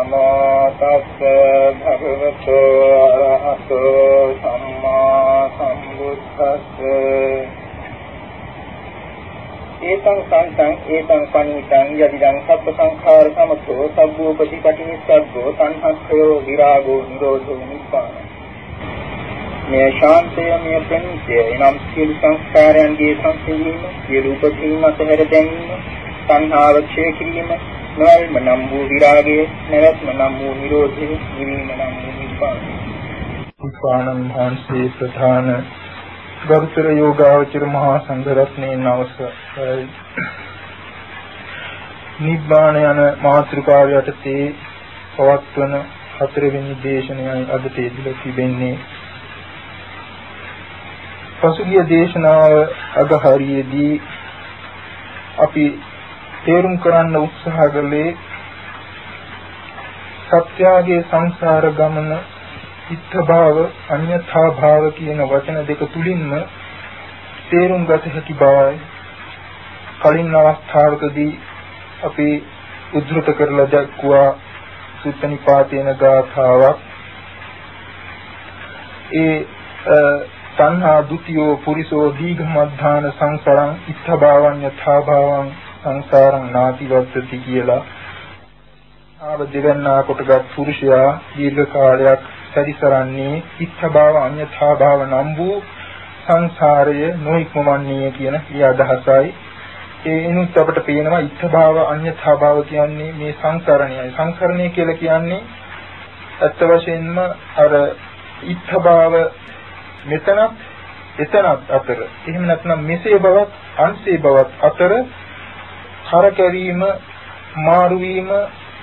නමෝ තස්ස භගවතු ආරහතෝ සම්මා සම්බුද්දස්ස ඒතං සංසං ඒතං පනිතං යදිදං සබ්බ සංඛාර සමතෝ සබ්බෝ ප්‍රතිපටි නිස්සග්ගෝ සංහස්සයෝ විරාගෝ නිරෝධෝ නිබ්බාන මේ ශාන්තය මේ ප්‍රණීතය එනම් සියලු සංස්කාරයන්ගේ සංසිඳීම සියලු උපදීම අතහැර දැමීම සංහාව ක්ෂය කිරීම නොයල්ම නම් වූ විරාගය නැවැත්ම නම් වූ නිරෝධය නිවීම නම් වූ නිබ්බාන උපානං මහන්සේ ප්‍රධාන ගරුතර යෝගාවචර මහා සංඝරත්නයේ අවසරයි නිබ්බාන යන මාතෘකාව යටතේ පවත්වන හතරවෙනි දේශනයයි අද තේදිලා තිබෙන්නේ. පසුගිය දේශනාව අගහරියේදී අපි තේරුම් කරන්න උත්සාහ කළේ සත්‍යාගේ සංසාර ගමන ඉත්ත භාව අඤ්‍යථා භාව කියන වචන දෙක තුලින්ම තේරුම් ගත හැකි බවයි. කලින් අවස්ථාවකදී අපි උද්දෘත කරලා දක්වා සුත්තනිපාතේන ගාථාවක්. ඒ තණ්හා ဒ ුතියෝ පුරිසෝ දීඝ මද්ධාන සංසරං ඉත්ත භාවං යථා භාවං සංසාරං නාති වත්තති කියලා. ආව දෙවන්නා කොටගත් පුරුෂයා දීර්ඝ කාලයක් සැරිසරන්නේ ඉච්ඡාභාව අඤ්ඤථාභාව නම් වූ සංසාරය නොඉක්මවන්නේ කියන ඒ අදහසයි. ඒ එනුත් අපට පේනවා ඉච්ඡාභාව අඤ්ඤථාභාව කියන්නේ මේ සංසරණයයි. සංසරණය කියලා කියන්නේ ඇත්ත වශයෙන්ම අර ඉච්ඡාභාව මෙතනත් එතනත් අතර. එහෙම නැත්නම් මෙසේ බවත් අන්සේ බවත් අතර කරකැවීම මාරු වීම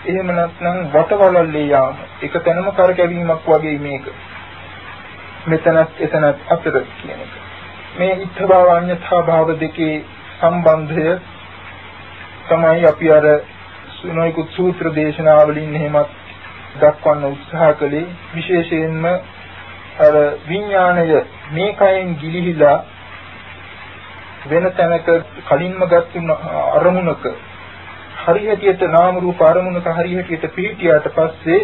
එහෙම නැත්නම් වටවලල්ලේ යාම. එක තැනම කරකැවීමක් වගේ මේක. මෙතනත් එතනත් අතර කියන එක. මේ ඉත්ථභාව අඤ්ඤථා භාව දෙකේ සම්බන්ධය තමයි අපි අර සුනෝයිකුත් සූත්‍ර දේශනාවලින් එහෙමත් දක්වන්න උත්සාහ කළේ. විශේෂයෙන්ම අර විඥාණය මේ කයෙන් ගිලිහිලා වෙන තැනක කලින්ම ගත්තු අරමුණක හරියටියට නාම රූප අරමුණක හරියටියට පිහිටියාට පස්සේ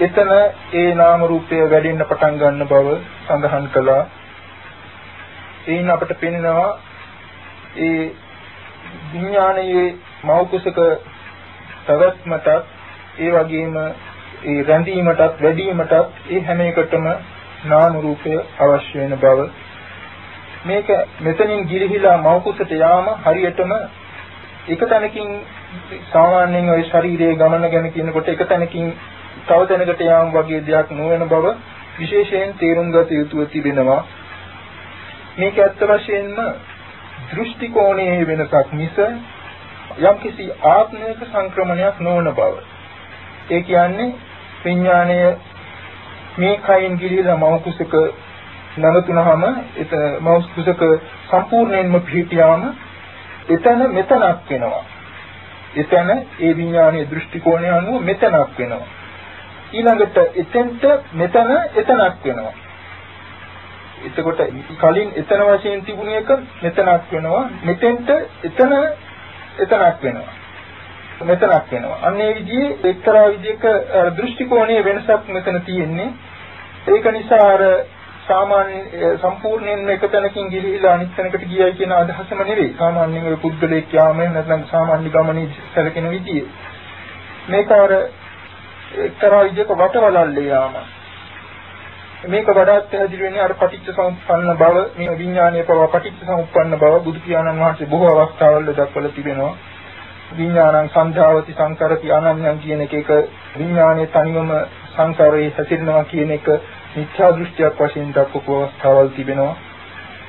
එතන ඒ නාම රූපය වැඩෙන්න පටන් ගන්න බව සඳහන් කළා. එයින් අපට පෙනෙනවා ඒ විඥානයේ මෞකසක පැවැත්මටත් ඒ වගේම ඒ රැඳීමටත් වැඩිවීමටත් ඒ හැම එකටම නාම රූපය අවශ්‍ය වෙන බව මේක මෙතනින් ගිලිහිලා මෞකසට යාම හරියටම එක තැනකින් සාමාන්‍යයෙන් ওই ශරීරයේ ගමන ගැන කියනකොට එක තැනකින් තව තැනකට යාම වගේ දෙයක් නොවන බව විශේෂයෙන් තේරුම් ගත යුතුව තිබෙනවා. මේක ඇත්ත වශයෙන්ම දෘෂ්ටි කෝණයේ වෙනසක් මිස යම්කිසි ආත්මයක සංක්‍රමණයක් නොවන බව. ඒ කියන්නේ විඥාණය මේ කයින් ගිලිලා මව කුසක නැවතුනහම එත මව කුසක සම්පූර්ණයෙන්ම පිහිටියාම එතන මෙතනක් වෙනවා. එතන ඒ විඥානයේ දෘෂ්ටි කෝණය අනුව මෙතනක් වෙනවා. ඊළඟට එතෙන්ට මෙතන එතනක් වෙනවා. එතකොට කලින් එතන වශයෙන් තිබුණ එක මෙතනක් වෙනවා. මෙතෙන්ට එතන එතනක් වෙනවා. මෙතනක් වෙනවා. අන්න ඒ විදිහේ එක්තරා විදිහක දෘෂ්ටි කෝණයේ වෙනසක් මෙතන තියෙන්නේ. ඒක නිසා අර සාමාන්‍ය සම්පූර්ණයෙන් එක තැනකින් ගිහිලා අනිත් තැනකට ගියයි කියන අදහසම නෙවෙයි. සාමාන්‍යයෙන් ඔය පුද්ගලයෙක් යාම නැත්නම් සාමාන්‍ය ගමනේ සැලකෙන විදිය. මේක අර එක්තරා විදිහක වටවලල්ලේ යාම. මේක වඩාත් පැහැදිලි වෙන්නේ අර පටිච්ච සමුප්පන්න බව මේ විඥානයේ පව පටිච්ච සමුප්පන්න බව බුදු පියාණන් වහන්සේ බොහෝ අවස්ථාවල දක්වලා තිබෙනවා. විඥානං සංධාවති සංකරති අනන්‍යං කියන එක එක විඥානයේ තනිවම සංකාරයේ හැසිරෙනවා කියන එක මිත්‍යා දෘෂ්ටියක් වශයෙන් දක්වපු අවස්ථාවල් තිබෙනවා.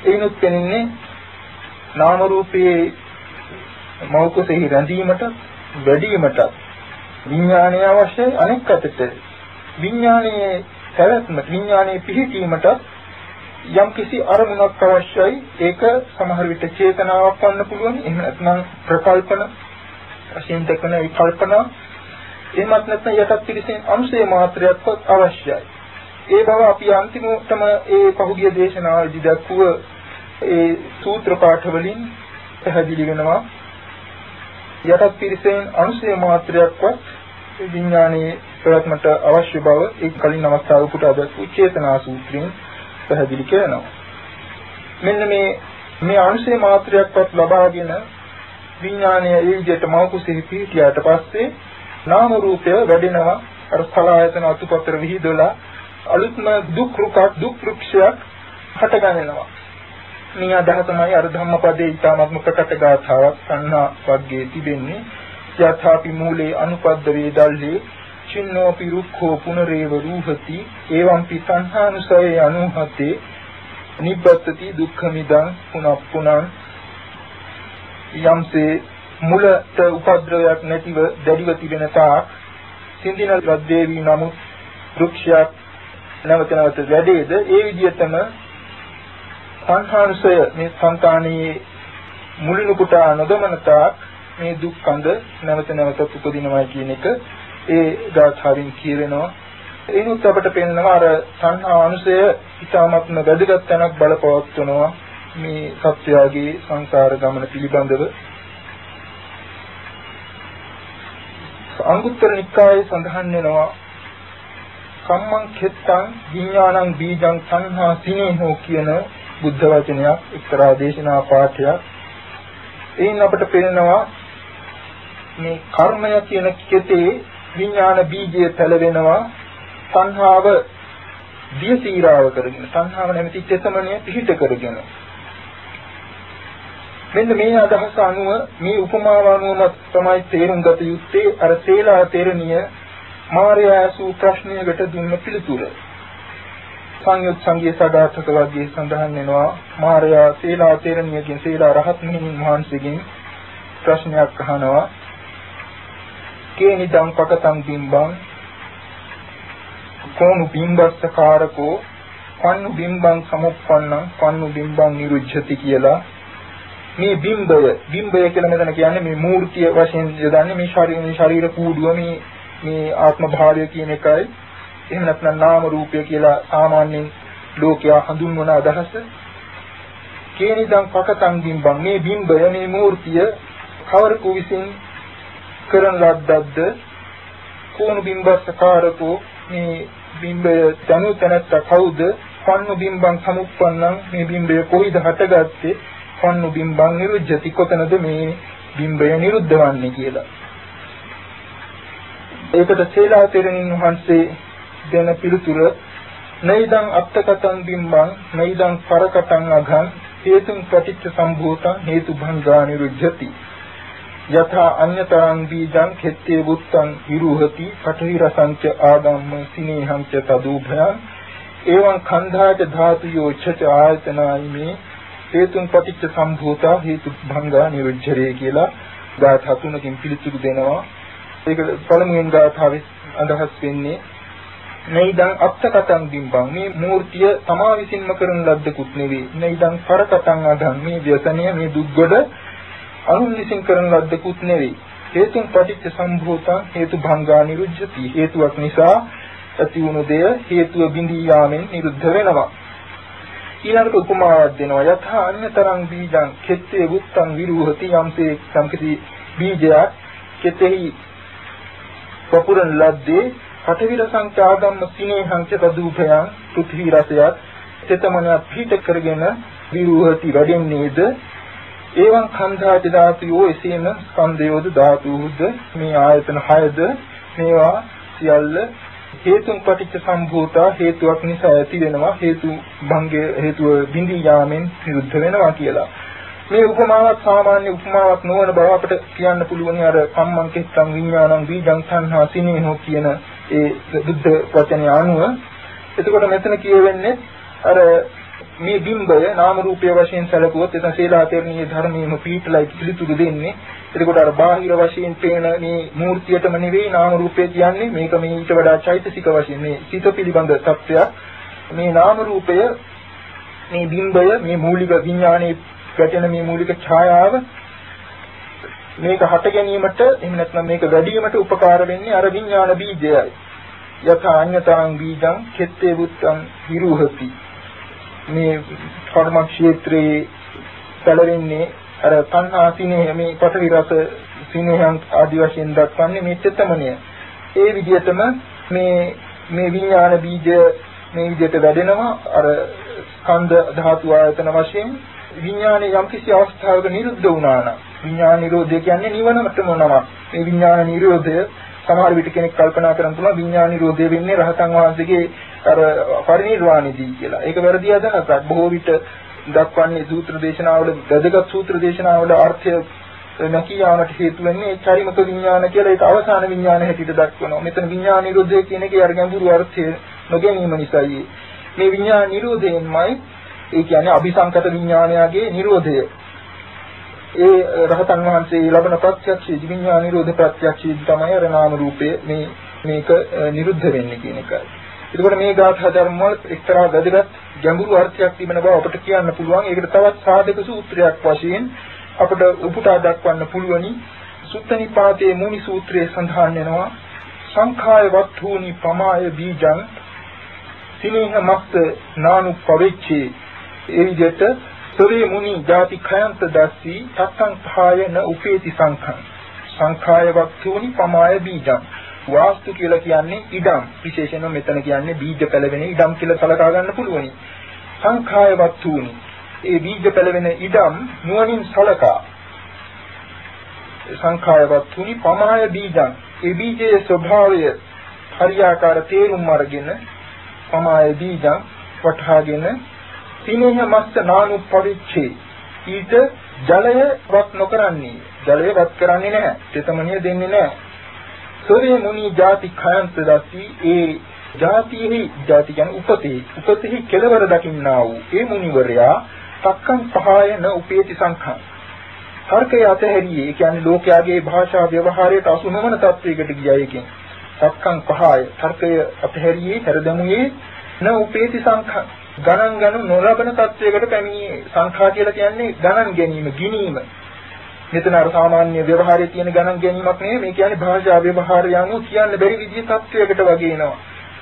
ඒනොත් පෙනෙන්නේ නාම රූපයේ මෞකසෙහි රැඳීමට වැඩිවීමට විඥානය අවශ්‍යයි අනෙක් අතට. විඥානයේ පැවැත්ම විඥානයේ පිහිටීමට යම් කිසි අරමුණක් අවශ්‍යයි. ඒක සමහර විට චේතනාවක් වන්න පුළුවන්. එහෙම නැත්නම් ප්‍රකල්පන වශයෙන් දක්වන විකල්පනා. එහෙමත් නැත්නම් යටත් පිළිසෙන් අනුසය මාත්‍රයක්වත් අවශ්‍යයි. ඒ බව අපි අන්තිමටම ඒ පහුගිය දේශනාවේදී දක්වුව ඒ සූත්‍ර පාඨ වලින් පැහැදිලි වෙනවා යටත් පිළිසෙන් අනුසය මාත්‍රයක්වත් විඥානයේ ප්‍රවත්මට අවශ්‍ය බව ඒ කලින් අවස්ථාවකට අද චේතනා සූත්‍රයෙන් පැහැදිලි කරනවා. මෙන්න මේ මේ අනුසය මාත්‍රයක්වත් ලබාගෙන විඥානයේ ඒ විදිහට මෞකුසෙහි පිහිටියාට පස්සේ නාම රූපය වැඩෙනවා අර සලආයතන අතුපතර විහිදලා අලුත්ම දුක් රුකක් දුක් වෘක්ෂයක් හටගන්නවා. මේ අදහසමයි අර ධම්මපදයේ ඊටාත්ම ප්‍රකට ගාථාවක් සංහා වර්ගයේ තිබෙන්නේ. යථාපි මූලේ අනුපද්ද වේදල්හි චින්නෝපි රුක්ඛෝ පුනරේව රූහති. එවම්පි සංහානුසයේ අනුහතේ නිබ්බත්ති දුක්ඛමිදං පුනප්පුනං. යම්සේ මුලට උපද්‍රවයක් නැතිව දැඩිව තිබෙන තාක් සින්දින රද්දේවි නමුත් වෘක්ෂයක් නැවත නැවත වැඩේද? ඒ විදිහටම සංඛානුසය මේ සංකාණයේ මුලිනු කොට නොදමන තාක් මේ දුක් කඳ නැවත නැවත උපදිනවා කියන එක ඒ ගාථාවෙන් කියවෙනවා. එනුත් අපට පෙන්නවා අර සංහා අනුසය ඊටාත්ම වැදගත් තැනක් බලපවත්වනවා මේ සත්‍යයගේ සංසාර ගමන පිළිබඳව. අංගුත්තර නිකායේ සඳහන් වෙනවා කම්මං කෙත්තං විඥානං බීජං සංහා සිනේහෝ කියන බුද්ධ වචනයක් එක්තරා දේශනා පාඨයක්. එයින් අපට පේනවා මේ කර්මය කියන කෙතේ විඥාන බීජය පැලවෙනවා. සංහාව දියසීරාව කරගෙන සංහාව නැමැති චේතමණය පිහිට කරගෙන. මෙන්න මේ අදහස අනුව මේ උපමාව අනුව තමයි තේරුම් ගත යුත්තේ අර සේලා තේරණිය මාර්යාසු ප්‍රශ්නයකට දුන්න පිළිතුර. සංයුත් සංගීත සදාර්ථක වර්ගයේ සඳහන් වෙනවා මාර්යා සේලා තේරණියකින් සේලා රහත් මිනින් වහන්සේගෙන් ප්‍රශ්නයක් අහනවා. කේනිදං පකතං බිම්බං කෝණු බිම්බස්සකාරකෝ කන්නු බිම්බං සමුප්පන්නං කන්නු බිම්බං නිරුද්ධති කියලා. මේ බිම්බය බිම්බය කියලා මෙතන කියන්නේ මේ මූර්තිය වශයෙන් යොදන්නේ මේ ශරීර ශරීර කූඩුව මේ මේ ආත්ම භාවය කියන එකයි. එහෙම නැත්නම් නාම රූපය කියලා සාමාන්‍යයෙන් ලෝකයා හඳුන්වන අදහස. කේනිදං පකතං බිම්බං මේ බිම්බය මේ මූර්තිය කවරකු විසින් කරන ලද්දක්ද? කෝණු බිම්බස්සකාරකෝ. මේ බිම්බය තනු තනත්ත කවුද? පන්නු බිම්බං සමුප්පන්නං. මේ බිම්බය කොයිද හටගත්තේ? පන්නු බිම්බං නිරුද්ධති. කොතනද මේ බිම්බය නිරුද්ධ වන්නේ කියලා. ඒකට සේලා තෙරණින් වහන්සේ දෙන පිළිතුර නයිදං අත්තකතං බිම්බං නයිදං පරකටං අඝං හේතුං ප්‍රතිච්ඡ සම්භූතං හේතු භංගා නිරුද්ධති. යථා අඤ්‍යතරං බීජං කෙත්තේ බුත්තං විරුහති පඨවි රසංච ආගම්ම සිනේහං ච තදූභයං එවං කන්ධාච ධාතුයෝ චච ආයතනායිමේ හේතුන් පටිච්ච සම්භූතා හේතු භංගා නිරුද්ධරේ කියලා ගාථා තුනකින් පිළිතුරු දෙනවා. ඒක පළමුවෙන් ගාථාවේ අදහස් වෙන්නේ නයිදං අත්තකතං බිම්බං මේ මූර්තිය තමා විසින්ම කරන ලද්දකුත් නෙවෙයි නයිදං පරකටං අදං මේ ව්‍යසනය මේ දුක්ගොඩ අනුන් විසින් කරන ලද්දකුත් නෙවෙයි. හේතුන් පටිච්ච සම්භූතං හේතු භංගා නිරුද්ධති. හේතුවක් නිසා ඇති වුණු දෙය හේතුව බිඳී යාමෙන් නිරුද්ධ වෙනවා. ඊළඟට උපමාවක් දෙනවා. යථා අඤ්‍යතරං බීජං කෙත්තේ වුත්තං විරුහති යම්සේ සම්කිසි බීජයක් කෙතෙහි පපුරන ලද්දේ පඨවි රසංචාගම්ම සිනේහං ච තදූපයං පෘථිවි රසයත් චේතමන පිහිට කරගෙන විරුහති වැඩෙන්නේද? ඒවන් කන්ධාති ධාතුයෝ එසේම ස්කන්ධයෝද ධාතුහුද මේ ආයතන 6ද මේවා සියල්ල හේතුන් පටිච්ච සම්භූතා හේතුවක් නිසා ඇති වෙනවා. හේතු භංගයේ හේතුව බිඳී යාමෙන් නිරුද්ධ වෙනවා කියලා. මේ උපමාවක් සාමාන්‍ය උපමාවක් නොවන බව අපිට කියන්න පුළුවන් අර සම්මන් කෙත්තං විඥානං බීජං සංහා සිනේහෝ කියන ඒ බුද්ධ වචනේ අනුව එතකොට මෙතන කියවෙන්නේ අර මේ බිම්බය නාම රූපයේ වශයෙන් සැලකුවොත් එතන සීලාතේරණීය ධර්මයේම පීඨලයි පිළිතුරු දෙන්නේ. එතකොට අර බාහිර වශයෙන් පේන මේ මූර්තියටම නෙවෙයි නාම රූපය කියන්නේ මේක මේ ඊට වඩා චෛතසික වශයෙන් මේ සිත පිළිබඳ තත්ත්වයක්. මේ නාම රූපය මේ බිම්බය මේ මූලික විඥානයේ ගැටෙන මේ මූලික ඡායාව මේක හට ගැනීමට එහෙම නැත්නම් මේක වැඩිවීමට උපකාර වෙන්නේ අර විඥාන බීජයයි. යථා අඤ්‍යතරං බීජං කෙත්තේ බුත්තං හිරුහති. මේ කර්ම ක්ෂේත්‍රයේ පැලවෙන්නේ අර තණ්හා සිනේහ මේ පඨවි රස සිනේහන් ආදි වශයෙන් දක්වන්නේ මේ චේතමනය. ඒ විදිහටම මේ මේ විඥාන බීජ මේ විදිහට වැඩෙනවා අර ස්කන්ධ ධාතු ආයතන වශයෙන් විඥානයේ යම්කිසි අවස්ථාවක නිරුද්ධ වුණා නම් විඥාන නිරෝධය කියන්නේ නිවනටම නමක්. මේ විඥාන නිරෝධය සමහර විට කෙනෙක් කල්පනා කරන් තුන විඥාන නිරෝධය වෙන්නේ රහතන් වහන්සේගේ අර පරිනිර්වාණයදී කියලා. ඒක වැරදි අදහසක්. බොහෝ විට දක්වන්නේ සූත්‍ර දේශනාවල වැදගත් සූත්‍ර දේශනාවල අර්ථය නැකී යාමට හේතු වෙන්නේ චරිමක විඥාන කියලා ඒක අවසාන විඥාන හැටියට දක්වනවා. මෙතන විඥාන නිරෝධය කියන එකේ අර ගැඹුරු අර්ථය නොගැනීම නිසායි මේ විඥාන නිරෝධයෙන්මයි ඒ කියන්නේ අபிසංකත විඥානයගේ නිරෝධය ඒ රහතන් වහන්සේ ලබන ප්‍රත්‍යක්ෂයේ විඥාන නිරෝධ ප්‍රත්‍යක්ෂයේ තමයි අර නාම රූපයේ මේ මේක නිරුද්ධ වෙන්නේ කියන එකයි. එතකොට මේ ගාථා ධර්ම වල එක්තරා වැදගත් ගැඹුරු අර්ථයක් තිබෙන බව අපිට කියන්න පුළුවන්. ඒකට තවත් සාධක සූත්‍රයක් වශයෙන් අපිට උපුටා දක්වන්න පුළුවනි. සුත්ත නිපාතයේ මුනි සූත්‍රයේ සඳහන් වෙනවා සංඛාය වත්තුනි පමාය බීජං සිනේහ මස්ත නානු පරිච්ඡේ ඒ විදිහට සොරේ මුනි ಜಾති khයන්ත දස්සී තත්තං භායන උපේති සංඛං. සංඛාය වක්තුනි පමාය බීජං. වාස්තු කියලා කියන්නේ ඉඩම්. විශේෂයෙන්ම මෙතන කියන්නේ බීජ පැලවෙන ඉඩම් කියලා සලකා ගන්න පුළුවනි. සංඛාය වක්තුනි ඒ බීජ පැලවෙන ඉඩම් නුවණින් සලකා. සංඛාය වක්තුනි පමාය බීජං. ඒ බීජයේ ස්වභාවය හරියාකාර තේරුම් අරගෙන පමාය බීජං වටහාගෙන සිනේහ මස්ස නානුපරිච්ඡේ ඊට ජලය වත් නොකරන්නේ. ජලය වත් කරන්නේ නැහැ. චේතමනිය දෙන්නේ නැහැ. සෝරේ මුනි ಜಾති khයන්ත දසි. ඒ ಜಾතිෙහි ಜಾති කියන්නේ උපතේ උපතෙහි කෙලවර දකින්නා වූ ඒ මුනිවරයා සක්කං සහායන උපේති සංඛං. තර්කය අතහැරියේ. ඒ කියන්නේ ලෝකයාගේ භාෂා ව්‍යවහාරයට අසු නොවන තත්වයකට ගියා එකෙන් සක්කං පහය. තර්කය අතහැරියේ හැරදමුයේ න උපේති සංඛං. ගණන් ගනු නොලබන තත්වයකට පැමිණි සංඛා කියලා කියන්නේ ගණන් ගැනීම, ගිනීම. මෙතන අර සාමාන්‍ය ව්‍යවහාරයේ තියෙන ගණන් ගැනීමක් නෙවෙයි මේ කියන්නේ භාෂා ව්‍යවහාරය අනුව කියන්න බැරි විදිහේ තත්වයකට වගේ එනවා.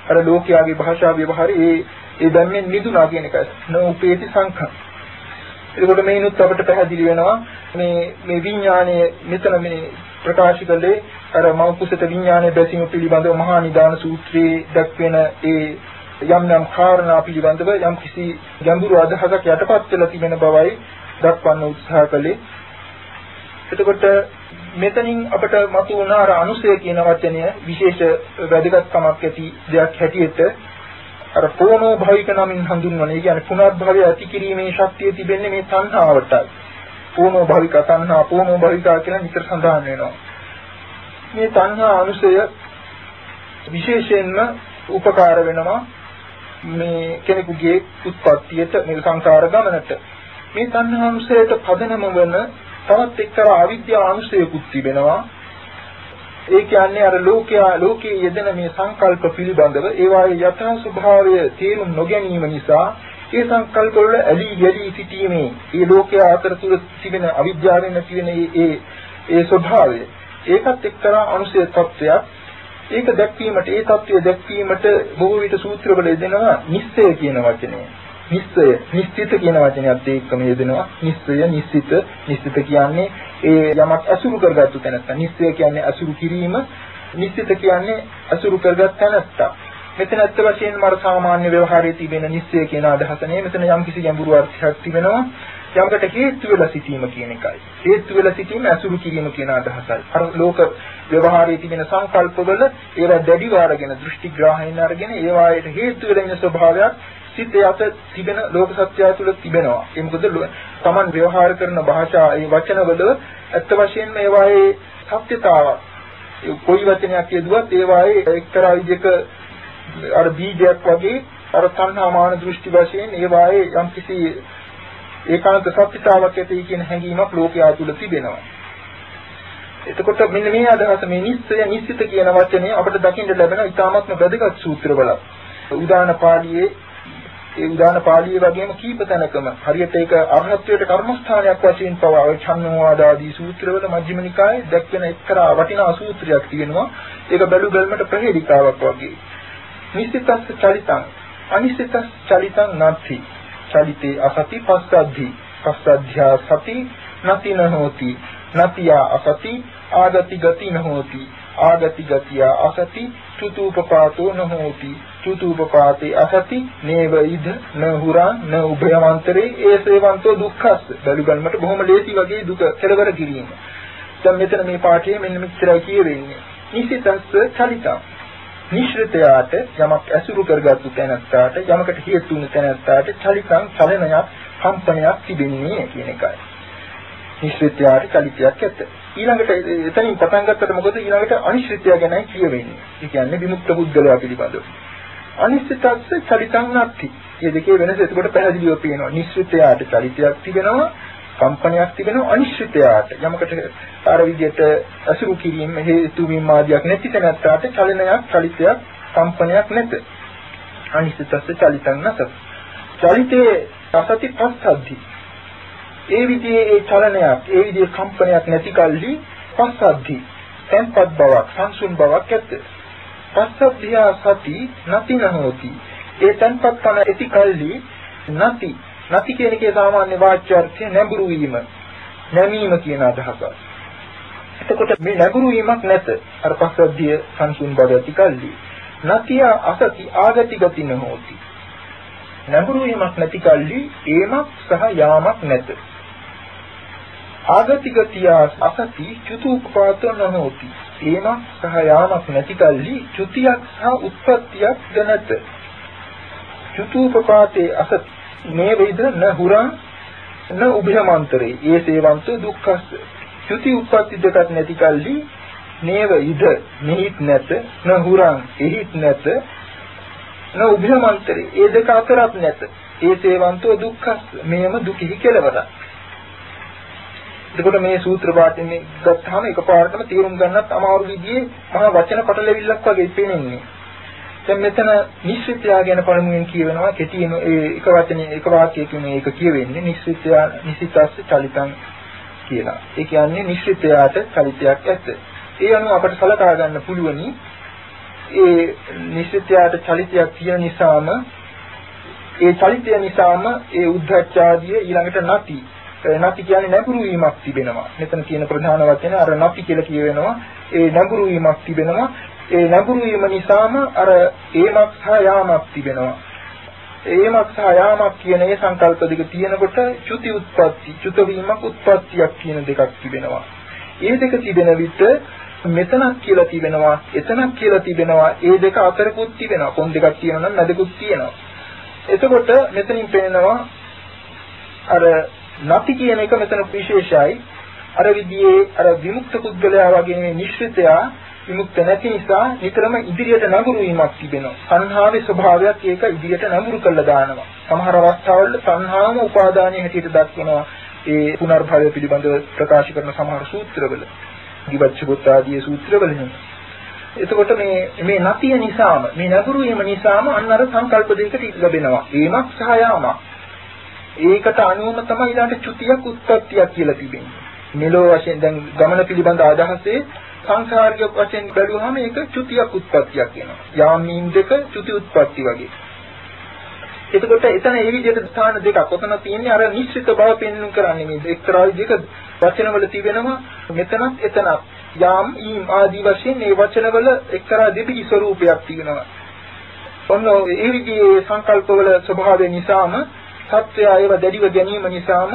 අර ලෝකයාගේ භාෂා ව්‍යවහාරය ඒ ඒ දැම්මෙන් නිදුනා කියන එකයි. නෝපේති සංඛා. එතකොට මේනුත් අපිට පැහැදිලි වෙනවා මේ මේ විඥානයේ මෙතන මේ ප්‍රකාශ කළේ අර මෞකුසත විඥානයේ බැසීම පිළිබඳව මහා නිදාන සූත්‍රයේ දක්වන ඒ යම් යම් කාරණා පිළිබඳව යම් කිසි ගැඹුරු අදහසක් යටපත් වෙලා තිබෙන බවයි දක්වන්න උත්සාහ කළේ. එතකොට මෙතනින් අපට මතුවන අර අනුසය කියන වචනය විශේෂ වැදගත්කමක් ඇති දෙයක් හැටියට අර පොනෝ භවික නමින් හඳුන්වන. ඒ කියන්නේ පුනර්භවය ඇති කිරීමේ ශක්තිය තිබෙන්නේ මේ සංහාවටයි. පොනෝ භවික සංහා පොනෝ භවිකා කියලා නිතර සඳහන් වෙනවා. මේ සංහා අනුසය විශේෂයෙන්ම උපකාර වෙනවා මේ කෙනෙකුගේ උත්පත්තියට මේ සංසාර ගමනට. මේ තණ්හාංශයට පදනම වන තවත් එක්තරා අවිද්‍යා අංශයකුත් තිබෙනවා. ඒ කියන්නේ අර ලෝකයා ලෝකයේ යෙදෙන මේ සංකල්ප පිළිබඳව ඒවායේ යථා ස්වභාවය තේරුම් නොගැනීම නිසා ඒ සංකල්ප වල ඇලී ගැලී සිටීමේ ඒ ලෝකයා අතරතුර තිබෙන අවිද්‍යාවෙන් තියෙන ඒ ඒ ස්වභාවය. ඒකත් එක්තරා අනුසය තත්වයක්. ඒක දැක්වීමට ඒ தත්ත්වය දැක්වීමට බොහෝ විට සූත්‍රවල යෙදෙනවා නිස්සය කියන වචනය. නිස්සය, නිස්සිත කියන වචනයත් එක්කම යෙදෙනවා. නිස්සය, නිස්සිත, නිස්සිත කියන්නේ ඒ යමක් අසුරු කරගත්තු තැනත්තා. නිස්සය කියන්නේ අසුරු කිරීම, නිස්සිත කියන්නේ අසුරු කරගත් තැනත්තා. මෙතන ඇත්ත වශයෙන්ම අර සාමාන්‍ය ව්‍යවහාරයේ තිබෙන නිස්සය කියන අදහස නෙවෙයි. මෙතන යම්කිසි ගැඹුරු අර්ථයක් තිබෙනවා. යමකට හේතු වෙලා සිටීම කියන එකයි. හේතු වෙලා සිටීම අසුරු කිරීම කියන අදහසයි. අර ලෝක ව්‍යවහාරයේ තිබෙන සංකල්පවල ඒවා දැඩිව අරගෙන දෘෂ්ටි ග්‍රහණයෙන් අරගෙන ඒවායට හේතු වෙලා ඉන්න ස්වභාවයක් සිත් යත තිබෙන ලෝක සත්‍යය තුළ තිබෙනවා. ඒ මොකද Taman ව්‍යවහාර කරන භාෂා ඒ වචනවල ඇත්ත වශයෙන්ම ඒවායේ සත්‍යතාවක් කොයි වචනයක් කියදුවත් ඒවායේ එක්තරා විදිහක අර බීජයක් වගේ අර තණ්හා මාන දෘෂ්ටි වශයෙන් ඒ වායේ යම්කිසි ඒකාන්ත සත්‍යතාවක් ඇති කියන හැඟීමක් ලෝකයා තුල තිබෙනවා. එතකොට මෙන්න මේ අදහස මේ නිස්සය නිස්සිත කියන වචනේ අපිට දකින්න ලැබෙන ඉතාමත්ම වැදගත් සූත්‍රවල. උදාන පාළියේ ඒ උදාන පාළියේ වගේම කීප තැනකම හරියට ඒක අරහත්ත්වයට කර්මස්ථානයක් වශයෙන් පවා ඔය ඡන්නවාදාදී සූත්‍රවල මජ්ක්‍ධිම නිකායේ දැක්වෙන එක්තරා වටිනා සූත්‍රයක් තියෙනවා. ඒක බැලු බැලමට ප්‍රහේලිකාවක් වගේ. නිස්සිතස්ස චලිතං අනිසිතස්ස චලිතං නැති. චලිතේ අසති පස්සද්ධි. පස්සද්ධ්‍යා සති නති නහෝති. නතියා අසති ආගති ගති නහෝති ආගති ගතිය අසති චුතුපපාතෝ නහෝති චුතුපපාතේ අසති නේව ඉද නහුරා න උභයවන්තරේ ඒසේවන්තෝ දුක්ඛස් බැලු ගන්නට බොහොම ලේසි වගේ දුක කෙලවර කිරීම දැන් මෙතන මේ පාඩියේ මෙන්න මෙච්චරයි කියවෙන්නේ නිසිතස්ස චලිතං නිශ්රිතයාට යමක් ඇසුරු කරගත්තු තැනත්තාට යමකට හේතු වුණු තැනත්තාට චලිතං චලනයක් කම්පනයක් තිබෙන්නේ කියන එකයි නිශ්චිතයාට චලිතයක් ඇත. ඊළඟට එතනින් පටන් ගත්තට මොකද ඊළඟට අනිශ්චිතය ගැන කියවෙන්නේ. ඒ කියන්නේ විමුක්ත බුද්ධලයා පිළිබඳව. අනිශ්චිතස්ස චලිතං නැති. මේ දෙකේ වෙනස එතකොට පැහැදිලිව පේනවා. නිශ්චිතයාට චලිතයක් තිබෙනවා, කම්පනයක් තිබෙනවා අනිශ්චිතයාට. යමකට අර විදිහට අසුරු කිරීම හේතු විමාදියක් නැති තැනට චලනයක්, චලිතයක්, කම්පනයක් නැත. අනිශ්චිතස්ස චලිතං නැත. චලිතේ අසති පස්සද්ධි ඒ විදිහේ ඒ චලනයක්, ඒ විදිහේ කම්පනයක් නැති කල්හි පස්සද්ධි, tempat බවක්, සංසුන් බවක් ඇත. පස්සද්ධියා සති නැති නහෝති. ඒ tempat තන ඇති කල්හි නැති, නැති කියන එකේ සාමාන්‍ය වාච්‍ය අර්ථය නැඹුරු වීම, නැමීම කියන අදහසයි. එතකොට මේ නැඹුරු වීමක් නැත. අර පස්සද්ධිය සංසුන් බව ඇති කල්හි. නැතිය අසති ආගති ගති නහෝති. නැඹුරු වීමක් නැති කල්හි ඒමක් සහ යාමක් නැත. ආගතිගතිය අසති චුතුප්පාත නොහොති. ඒමක් සහ යාමක් නැති කල්හි චුතියක් සහ උත්පත්තියක් දැනත. චුතුප්පාතේ අසති මේ වේද න හුරං න උභයමන්තරේ ඒ සේවන්ත දුක්ඛස් චුති උත්පත්ති දෙකක් නැති කල්හි නේව ඉද? මෙහිත් නැත. න හුරං එහිත් නැත. න උභයමන්තරේ ඒ දෙක අතරත් නැත. ඒ සේවන්තෝ දුක්ඛස් මේම දුකිහි කෙලවරක්. එතකොට මේ සූත්‍ර පාඨයෙන් මේ ගත්තාම එකපාරටම තේරුම් ගන්නත් අමාරු විදිහේ මහා වචන පටලැවිල්ලක් වගේ පේන්නේ. දැන් මෙතන නිශ්චිතයා ගැන පළමුවෙන් කියවෙනවා කෙටියෙන් ඒ එක වචනේ එක වාක්‍යයකින් මේක කියවෙන්නේ නිශ්චිතයා නිසිතස්ස චලිතං කියලා. ඒ කියන්නේ නිශ්චිතයාට චලිතයක් ඇත. ඒ අනුව අපට සලකා ගන්න පුළුවනි ඒ නිශ්චිතයාට චලිතයක් තියෙන නිසාම ඒ චලිතය නිසාම ඒ උද්ධච්චාදිය ඊළඟට නැති නැති කියන්නේ නැඹුරු වීමක් තිබෙනවා. මෙතන තියෙන ප්‍රධාන වචන අර නැති කියලා කියවෙනවා. ඒ නැඹුරු වීමක් තිබෙනවා. ඒ නැඹුරු වීම නිසාම අර ඒමක් සහ යාමක් තිබෙනවා. ඒමක් සහ යාමක් කියන ඒ සංකල්ප දෙක තියෙනකොට චුති උත්පත්ති, චුත වීමක් උත්පත්තියක් කියන දෙකක් තිබෙනවා. ඒ දෙක තිබෙන විට මෙතනක් කියලා තිබෙනවා, එතනක් කියලා තිබෙනවා. ඒ දෙක අතරකුත් තිබෙනවා. කොන් දෙකක් තියෙනවා නම් මැදකුත් තියෙනවා. එතකොට මෙතනින් පේනවා අර නැති කියන එක මෙතන විශේෂයි. අර විදිහේ අර විමුක්ත පුද්ගලයා වගේ නෙමෙයි නිශ්චිතයා විමුක්ත නැති නිසා නිතරම ඉදිරියට නඟුරු වීමක් තිබෙනවා. සංහාවේ ස්වභාවයක් ඒක ඉදිරියට නඟුරු කරලා දානවා. සමහර අවස්ථාවල සංහාම උපාදානයේ හැටියට දක්වනවා. ඒ පුනර්භවය පිළිබඳව ප්‍රකාශ කරන සමහර සූත්‍රවල. දිවච්ඡගත ආදී සූත්‍රවල එතකොට මේ මේ නැතිය නිසාම මේ නඟුරු වීම නිසාම අන්න අර සංකල්ප දෙකකට ලැබෙනවා. ඒමක් සහ යාමක්. ඒකට අනුවම තමයි ඊළඟට චුතියක් උත්පත්තියක් කියලා තිබෙන්නේ. මෙලෝ වශයෙන් දැන් ගමන පිළිබඳ අදහසේ සංසාරික වශයෙන් බැලුවහම ඒක චුතියක් උත්පත්තියක් වෙනවා. යාමීන් දෙක චුති උත්පත්ති වගේ. එතකොට එතන ඒ විදිහට ස්ථාන දෙකක්. ඔතන තියෙන්නේ අර නිශ්චිත බව පෙන්වන්න කරන්නේ මේ එක්තරා විදිහක වචනවල තිබෙනවා මෙතනත් එතනත් යාම් ඊම් ආදී වශයෙන් මේ වචනවල එක්තරා දෙපිඩි ස්වરૂපයක් තියෙනවා. ඔන්න ඒ විදිහේ සංකල්පවල ස්වභාවය නිසාම සත්‍යය ඒව දැඩිව ගැනීම නිසාම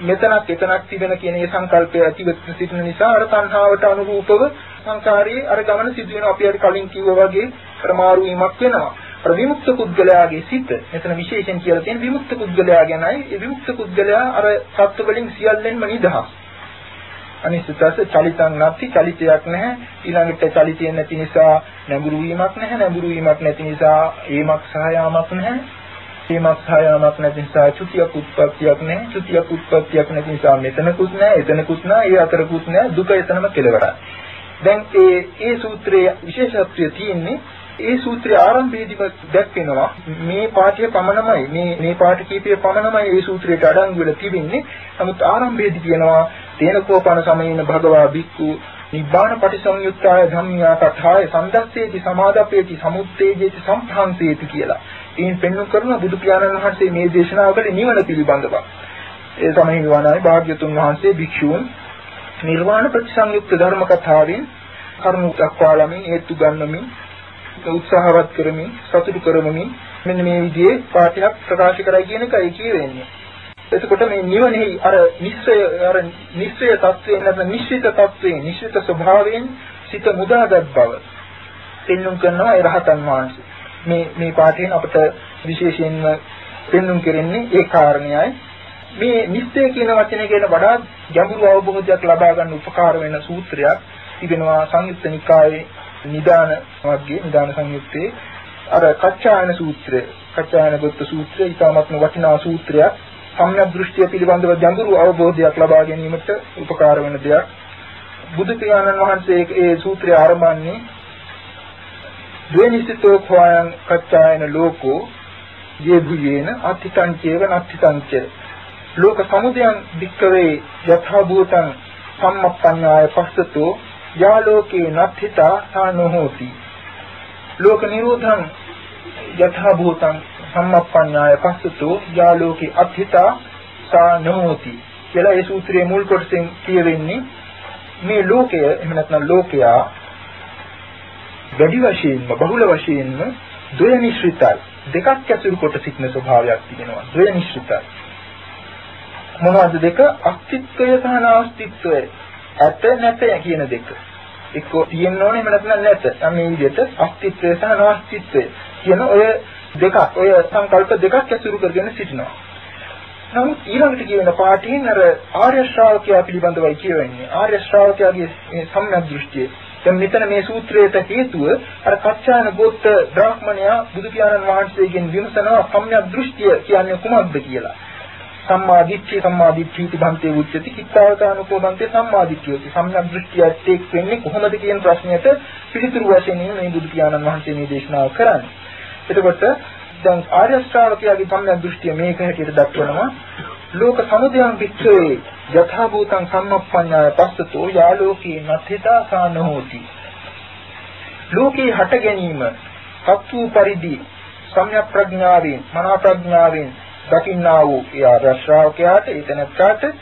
මෙතනක් එතනක් තිබෙන කියන මේ සංකල්පය ඇතිව සිටින නිසා අර තණ්හාවට අනුරූපව සංසාරයේ අර ගමන සිදු වෙනවා අපි අර කලින් කිව්වා වගේ ප්‍රමාරු වීමක් වෙනවා. අර විමුක්ත පුද්ගලයාගේ සිත මෙතන විශේෂයෙන් කියලා තියෙන විමුක්ත පුද්ගලයා ගැනයි ඒ විමුක්ත පුද්ගලයා අර සත්ත්ව වලින් සියල්ලෙන්ම නිදහස්. අනිත්‍යතස චලිතං නැති චලිතයක් නැහැ. ඊළඟට චලිතය නැති නිසා නැඹුරු වීමක් නැහැ නැඹුරු වීමක් නැති නිසා ඒමක් සහ යාමක් නැහැ. ඒමක් සහ යාමක් නැති නිසා චුතියක් උත්පත්තියක් නැහැ චුතියක් උත්පත්තියක් නැති නිසා මෙතනකුත් නැහැ එතනකුත් නැහැ ඒ අතරකුත් නැහැ දුක එතනම කෙලවරයි දැන් ඒ ඒ සූත්‍රයේ විශේෂත්වය තියෙන්නේ ඒ සූත්‍රයේ ආරම්භයේදීම දැක්වෙනවා මේ පාඨය පමණමයි මේ මේ පාඨ කීපය පමණමයි ඒ සූත්‍රයට අඩංගු වෙලා තිබෙන්නේ. නමුත් ආරම්භයේදී කියනවා තේනකෝපන සමයේන භගවා බික්කු නිබ්බාන පටිසංයුක්තාය ධම්මියා කථාය සම්දස්සේති සමාදපේති සමුත්තේජේති සම්භාන්තේති කියලා. ඉන් පෙන්වු කරන බුදු පියාණන් වහන්සේ මේ දේශනාවකදී නිවන පිළිබඳව. ඒ සමහි විවණයි භාග්‍යතුන් වහන්සේ භික්ෂූන් නිර්වාණ ප්‍රතිසංයුක්ත ධර්ම කතාවෙන් කරුණු දක්වාලමින් හේතු ගන්නමින් උත්සාහවත් කරමින් සතුටු කරමින් මෙන්න මේ විදිහේ පාඨයක් ප්‍රකාශ කරයි කියන එකයි කියවෙන්නේ. එතකොට මේ නිවනෙහි අර නිශ්චය අර නිශ්චය තත්වයෙන් නැත්නම් නිශ්චිත තත්වයෙන් නිශ්චිත ස්වභාවයෙන් සිත මුදාගත් බව පෙන්වුම් කරනවා ඒ රහතන් වහන්සේ. මේ මේ පාඨයෙන් අපට විශේෂයෙන්ම පෙන්වුම් කරන්නේ ඒ කාරණයයි. මේ නිශ්චය කියන වචනේ කියන වඩා ගැඹුරු අවබෝධයක් ලබා ගන්න උපකාර වෙන සූත්‍රයක් තිබෙනවා සංයුත්ත නිකායේ නිදාන වර්ගයේ නිදාන සංයුත්තේ අර කච්චායන සූත්‍රය කච්චායන ගොත්ත සූත්‍රය ඊටාත්ම වටිනා සූත්‍රයක්. සම්‍යක් දෘෂ්ටිය පිළිබඳව ගැඹුරු අවබෝධයක් ලබා ගැනීමට උපකාර වෙන දෙයක්. බුදු පියාණන් වහන්සේ ඒ සූත්‍රය ආරම්භන්නේ ද්වේනිසිතෝ khවයන් කච්චායන ලෝකෝ යේ භුයේන අත්ථිතං චේව නත්ථිතං ච ලෝක සමුදයන් වික්කවේ යථා භූතං සම්මප්පඤ්ඤාය පස්සතෝ යාලෝකේ නත්ථිතා සානෝහෝති ලෝක නිරෝධං යථා භූතං සම්මප්පඤ්ඤාය පස්සතෝ යාලෝකේ අත්ථිතා සානෝහෝති කියලා ඒ සූත්‍රයේ මුල් කොටසෙන් කියවෙන්නේ මේ ලෝකය එහෙම නැත්නම් ලෝකයා වැඩි වශයෙන්ම බහුල වශයෙන්ම ද්වය නිශ්චිතයි දෙකක් ඇසුරු කොට සිටින ස්වභාවයක් තිබෙනවා ද්වය නිශ්චිතයි මොනවද දෙක අස්තිත්වය සහ නාස්තිත්වය ඇත නැත කියන දෙක. එක්ක තියෙන්න ඕනේ එහෙම නැත්නම් නැත. මේ විදිහට අස්තිත්වය සහ නාස්තිත්වය කියන ඔය දෙකක් ඔය සංකල්ප දෙකක් ඇසුරු කරගෙන සිටිනවා. නමුත් ඊළඟට කියන පාඨයෙන් අර ආර්ය ශ්‍රාවකයා පිළිබඳවයි කියවෙන්නේ. ආර්ය ශ්‍රාවකයාගේ සම්‍යක් දෘෂ්ටිය. දැන් මෙතන මේ සූත්‍රයට හේතුව අර කච්චාන ගෝත්‍ර බ්‍රාහ්මණයා බුදු පියාණන් වහන්සේගෙන් විමසනවා සම්‍යක් දෘෂ්ටිය කියන්නේ කුමක්ද කියලා. සම්මා දිට්ඨිය සම්මා දිට්ඨීති භන්තේ උච්චති කිත්තාවතානුකෝ භන්තේ සම්මා දිට්ඨියති සම්‍යක් දෘෂ්ටියත් එක් වෙන්නේ කොහොමද කියන ප්‍රශ්නයට පිළිතුරු වශයෙන් මේ බුදු පියාණන් වහන්සේ මේ දේශනාව කරන්නේ. එතකොට දැන් ආර්ය ශ්‍රාවකයාගේ සම්‍යක් දෘෂ්ටිය මේක හැටියට දක්වනවා ලෝක සමුදයන් පිටේ යථා භූතං සම්මප්පඤ්ඤාය පස්සතෝ යාලෝකේ නත්ථිතා සානහෝති ලෝකේ හට ගැනීම සත්තු පරිදි සම්‍යක් ප්‍රඥාවෙන් මනා ප්‍රඥාවෙන් දකින්නා වූ ඒ ශ්‍රාවකයාට එතනත්ට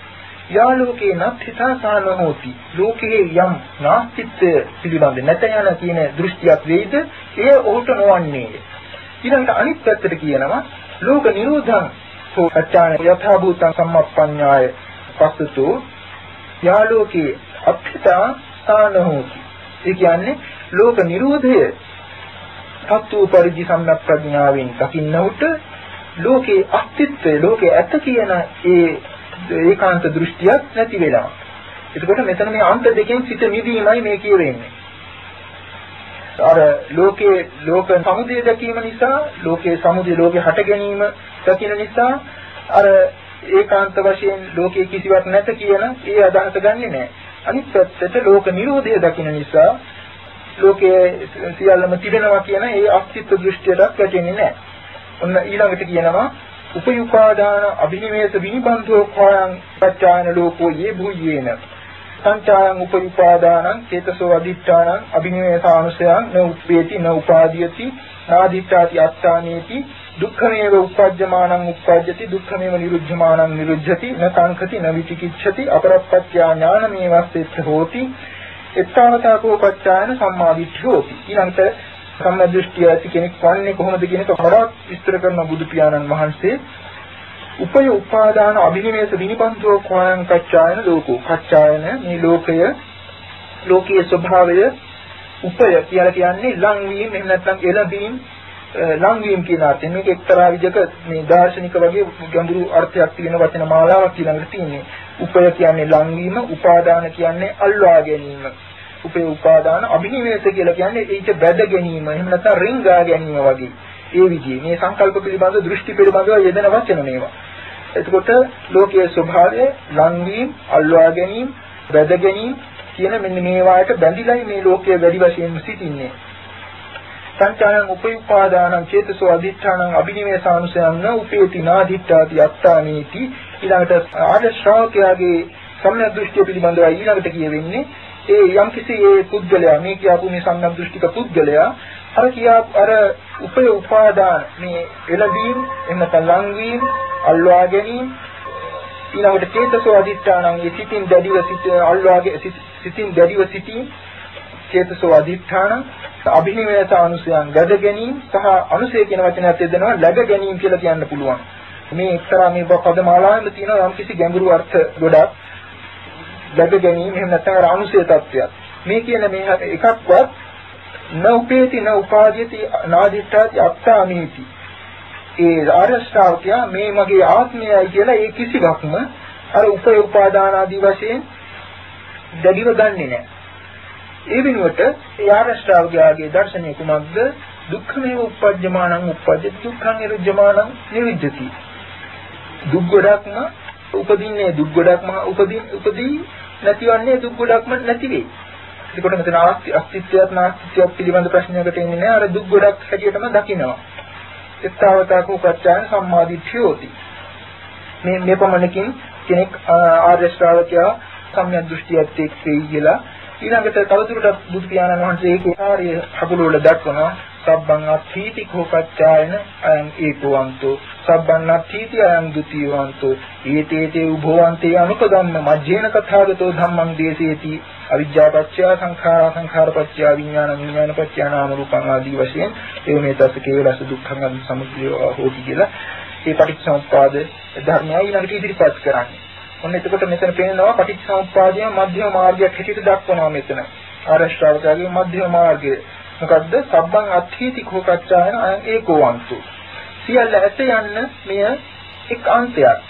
යාලෝකේ නත්ථිතාසාන හෝති. ලෝකේ යම් නාස්තිත්වය පිළිබඳ නැත යන කියන දෘෂ්ටියක් වෙයිද? එය ඔහුට නොවන්නේය. ඊළඟට අනිත් පැත්තට කියනවා ලෝක නිරෝධං හෝ අච්ඡාන යථා භූතං සම්මප්පඤ්ඤාය පස්සතු යාලෝකේ අත්ථිතා සාන හෝති ඒ කියන්නේ ලෝක නිරෝධය තත්ත්ව පරිදි සම්මප්ප ප්‍රඥාවෙන් දකින්නහුට ලෝකේ අස්තිත්වය ලෝකේ ඇත කියන ඒ ඒකාන්ත දෘෂ්ටියක් නැති වෙලා. එතකොට මෙතන මේ අන්ත දෙකෙන් සිට මිදීමයි මේ කියවෙන්නේ. අර ලෝකේ ලෝක සමුදය දැකීම නිසා ලෝකේ සමුදය ලෝකේ හට ගැනීම දකින නිසා අර ඒකාන්ත වශයෙන් ලෝකේ කිසිවක් නැත කියන ඒ අදහස ගන්නෙ නෑ. අනිත් පැත්තට ලෝක නිරෝධය දකින නිසා ලෝකයේ සියල්ලම තිබෙනවා කියන ඒ අස්තිත්ව දෘෂ්ටියට වැටෙන්නේ නෑ. ඔන්න ඊළඟට කියනවා උපයුපාදාන අභිනිවේෂ විනිබන්ධෝ khයං පච්චායන ලෝකෝ යේ භූයේන සංචායං උපයුපාදානං චේතසෝ අදිඨානං අභිනිවේෂානුසයං න උප්පේති න උපාදීයති නාදිඨාති අත්තානේති දුක්ඛමේව උපජ්ජමානං උපජ්ජති දුක්ඛමේව නිරුද්ධමානං නිරුද්ධති න සංඛති න විචිකිච්ඡති අපරප්පත්‍යා ඥානමේවස්සෙත් හෝති. එත්තාවතාවකෝ පච්චායන සම්මාදිට්ඨි හෝති ඊළඟට සම්ම දෘෂ්ටිය ඇති කෙනෙක් වන්නේ කොහොමද කියන එක වඩාත් විස්තර කරන බුදු පියාණන් වහන්සේ උපය උපාදාන අභිනිවේෂ විනිබන්ධෝ කෝයං කච්චායන ලෝකෝ කච්චායන මේ ලෝකය ලෝකීය ස්වභාවය උපය කියලා කියන්නේ ලං වීම එහෙම නැත්නම් එළඹීම් ලංවීම කියන අර්ථය මේක එක්තරා විදිහක මේ දාර්ශනික වගේ ගැඹුරු අර්ථයක් තියෙන වචන මාලාවක් ඊළඟට තියෙන්නේ. උපය කියන්නේ ලංවීම, උපාදාන කියන්නේ අල්වා ගැනීම. උපේ උපාදාන අභිනිවේෂ කියලා කියන්නේ ඊට බැද ගැනීම. එහෙම නැත්නම් රින්ගා ගැනීම වගේ. ඒ විදිහේ මේ සංකල්ප පිළිබඳ දෘෂ්ටි පිළිබඳව යෙදෙන වචන මේවා. එතකොට ලෝකයේ ස්වභාවය ලංවීම, අල්වා ගැනීම, බැද ගැනීම කියන මෙන්න මේවාට බැඳිලායි මේ ලෝකයේ වැඩි වශයෙන්ම සිටින්නේ. සංචානං උපයුපාදානං චේතසෝ අධිෂ්ඨානං අබිනිවේසානුසයන් උපේති නාදිත්තාති අත්තානීති ඊළඟට ආර්ය ශ්‍රාවකයාගේ සම්‍යක් දෘෂ්ටිය පිළිබඳව ඊළඟට කියවෙන්නේ ඒ යම්කිසි ඒ පුද්ගලයා මේ කියපු මේ සම්‍යක් දෘෂ්ටික පුද්ගලයා අර කියා අර උපය උපාදාන මේ එළවීම එන්න තලංවීම අල්වා ගැනීම ඊළඟට චේතසෝ අධිෂ්ඨානං ඒ සිතින් දැඩිව සිට අල්වාගේ සිතින් දැඩිව සිටීම චේතසෝ අධිෂ්ඨාන අභිනිවේත අනුසයන් ගැද ගැනීම සහ අනුසය කියන වචනයත් යදෙනවා läග ගැනීම කියලා කියන්න පුළුවන්. මේ එක්තරා මේ පදමාලාවෙම තියෙන යම්කිසි ගැඹුරු අර්ථ ගොඩක් läග ගැනීම එහෙම නැත්නම් අනුසය තත්වයක්. මේ කියන මේ එකක්වත් නෞපේති නෞපාදීති නාදිත්‍යාති අත්තාමීති. ඒ ආර්ය ශ්‍රාවකයා මේ මගේ ආත්මයයි කියලා ඒ කිසිවක්ම අර උපය උපාදාන ආදී වශයෙන් දැඩිව ගන්නෙ නැහැ. ඒ වෙනුවට යාරශ්‍රාවකයාගේ දර්ශනය කුමක්ද? දුක්ඛමේව උපජ්ජමානං උපජ්ජති දුක්ඛං නිරුජ්ජමානං නිරුජ්ජති. දුක් ගොඩක්ම උපදින්නේ දුක් ගොඩක්ම උපදින් උපදී නැතිවන්නේ දුක් ගොඩක්ම නැති වෙයි. ඒකට මෙතන අස්තිත්වයක් නාස්තිත්වයක් පිළිබඳ ප්‍රශ්නයකට එන්නේ නැහැ. අර දුක් ගොඩක් හැටියටම දකිනවා. එත්තාවතාවකෝ ප්‍රත්‍යාන සම්මාදිට්ඨියෝති. මේ මේ පමණකින් කෙනෙක් ආර්ය ශ්‍රාවකයා සම්‍යක් දෘෂ්ටියත් එක්ක කියලා ඊළඟට තවදුරටත් බුදු පියාණන් වහන්සේ ඒකේ කාර්ය හකුලවල දක්වනවා සබ්බං අත්ථීති කෝපච්ඡායන අයං ඒකවන්තෝ සබ්බං අත්ථීති අයං ဒ ුතියවන්තෝ ඊතේතේ උභවන්තේ අනුපදම්ම මජ්ජේන කථාගතෝ ධම්මං දේසේති අවිජ්ජාපච්චය සංඛාරා සංඛාරපච්චය විඥාන විඥානපච්චය නාම රූපං ආදී වශයෙන් ඒ මේ තත් කේවලස දුක්ඛං සමුදය හෝති කියලා ඒ පටිච්චසමුප්පාද ධර්මය ඊළඟට ඉදිරිපත් කරන්නේ ඔන්න එතකොට මෙතන පේනවා පටිච්චසමුප්පාදයේ මධ්‍යම මාර්ගයක් හැටියට දක්වනවා මෙතන. ආරෂ්ඨාවකගේ මධ්‍යම මාර්ගය. මොකද්ද? සබ්බං අත්ථීති කෝකච්ඡායන ඒකෝවන්තු. සියල්ල ඇත යන්න මෙය එක් අන්තයක්.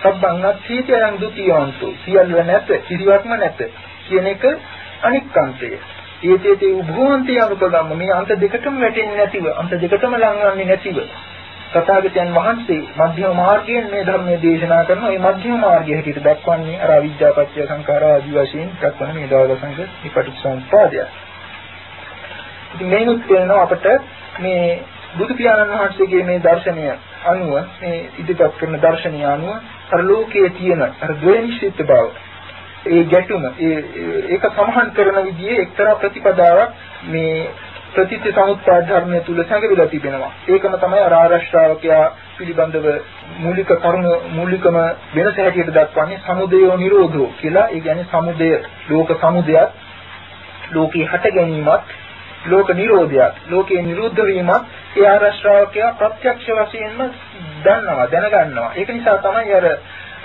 සබ්බං අත්ථීති අයං ဒ ුතියවන්තු. සියල්ල නැත, කිසිවක්ම නැත කියන එක අනික් අන්තය. ඒතේතේ උභවන්තය අනුපදම්ම මේ අන්ත දෙකටම වැටෙන්නේ නැතිව, අන්ත දෙකටම ලංවන්නේ නැතිව තථාගතයන් වහන්සේ මධ්‍යම මාර්ගයෙන් මේ ධර්මයේ දේශනා කරන මේ මධ්‍යම මාර්ගය හැටියට දක්වන්නේ අර අවිද්‍යා පත්‍ය සංඛාර ආදී වශයෙන් දක්වන මේ දාවසංග විපටිච්චසමුප්පාදය. ඉතින් මේනුත් කියනවා අපිට මේ බුදු පියාණන් වහන්සේගේ මේ දර්ශනය අනුව මේ ඉදිරිපත් කරන දර්ශනය අනුව අර ලෝකයේ තියෙන අර ද්වේනිශ්චිත බව ඒ ගැටුම ඒ ඒක සමහන් කරන විදිහේ එක්තරා ප්‍රතිපදාවක් මේ ප්‍රතිත්‍ය සමුත්පාද ධර්මයේ තුල සැඟවිලා තිබෙනවා. ඒකම තමයි ආරාශ්‍රාවකයා පිළිබඳව මූලික කරුණ මූලිකම වෙනස හැටියට දක්වන්නේ සමුදයෝ නිරෝධෝ කියලා. ඒ කියන්නේ සමුදය ලෝක සමුදයක් ලෝකේ හට ගැනීමත් ලෝක නිරෝධයක් ලෝකේ නිරුද්ධ වීමත් ඒ ආරාශ්‍රාවකයා ප්‍රත්‍යක්ෂ වශයෙන්ම දන්නවා දැනගන්නවා. ඒක නිසා තමයි අර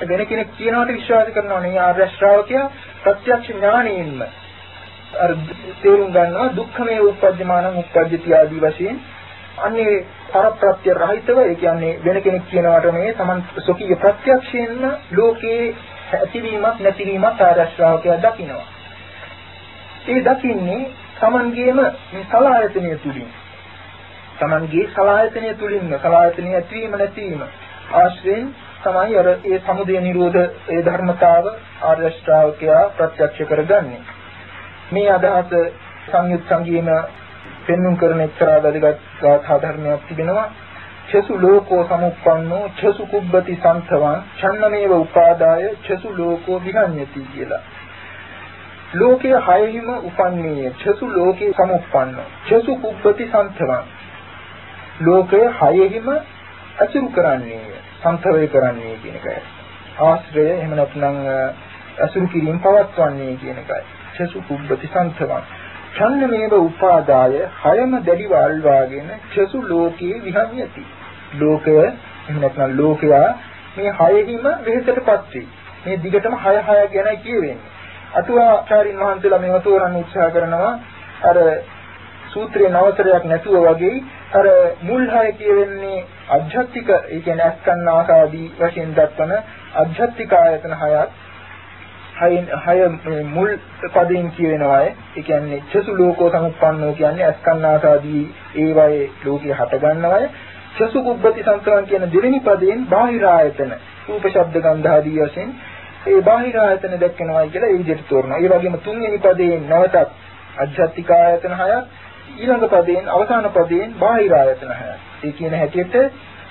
වෙන කෙනෙක් කියනවට විශ්වාස කරනවා නේ ආරාශ්‍රාවකයා ප්‍රත්‍යක්ෂ ඥාණයෙන්ම අර තේරුම් ගන්නවා දුක්ඛමේ උපජ්ජමානං උපජ්ජති ආදී වශයෙන් අන්නේ පරප්‍රත්‍ය රහිතව ඒ කියන්නේ වෙන කෙනෙක් කියනවට මේ Taman සොකීය ප්‍රත්‍යක්ෂයෙන්ම ලෝකේ ඇතිවීමක් නැතිවීමක් ආරශ්‍රාවකයා දකිනවා. ඒ දකින්නේ Tamanගේම මේ සලායතනය තුලින්. Tamanගේ සලායතනය තුලින්ම සලායතනය ඇතිවීම නැතිවීම ආශ්‍රයෙන් තමයි අර ඒ සමුදය නිරෝධ ඒ ධර්මතාව ආර්ය ශ්‍රාවකයා ප්‍රත්‍යක්ෂ කරගන්නේ. මේ අදහස සංයුත් සංගීන පෙන්눔 කරන එක්තරා වැදගත් ගාථා ධර්මයක් තිබෙනවා. චසු ලෝකෝ සමුප්පන්නෝ චසු කුබ්බති සම්තවං ඡන්නමේව උපාදාය චසු ලෝකෝ විහඤ්ඤති කියලා. ලෝකයේ හයෙහිම උපන්නේය. චසු ලෝකේ සමුප්පන්නෝ චසු කුබ්බති සම්තවං. ලෝකයේ හයෙහිම අසුරු කරන්නේය. සම්තවය කරන්නේ කියන එකයි. ආශ්‍රය එහෙම නැත්නම් අසුරු කිරීම පවත්වන්නේ කියන එකයි. චසු කුබ්බති සංසවං ඡන්නමේව උපාදාය හයම දැඩිව අල්වාගෙන චසු ලෝකේ විහඤ්ඤති ලෝකය එහෙම නැත්නම් ලෝකයා මේ හයෙහිම වෙහෙසටපත් වේ මේ දිගටම හය හය ගැන කියවෙන්නේ. අටුවාචාරින් වහන්සේලා මේව තෝරන්න උත්සාහ කරනවා. අර සූත්‍රයේ නවතරයක් නැතුව වගේ අර මුල් හය කියවෙන්නේ අධ්‍යාත්මික ඒ කියන්නේ අස්කන්න ආකාදී වශයෙන් දක්වන අධ්‍යාත්මික ආයතන හයත් හයෙන් හය මුල් පදයෙන් කියවෙනවායි. ඒ කියන්නේ චසු ලෝකෝ සමුප්පන්නෝ කියන්නේ අස්කන්න ආකාදී ඒවයේ ලෝකේ හට ගන්නවායි චසු කුබ්බති සංකරණ කියන දෙවෙනි පදයෙන් බාහිර ආයතන රූප ශබ්ද ගන්ධ ආදී වශයෙන් ඒ බාහිර ආයතන දැක්කනවායි කියලා ඒ විදිහට තෝරනවා. ඒ වගේම තුන්වෙනි පදයෙන් නැවතත් අධ්‍යාත්මික ආයතන හයක් ඊළඟ පදයෙන් අවසාන පදයෙන් බාහිර ආයතන හයක්. ඒ කියන හැටියට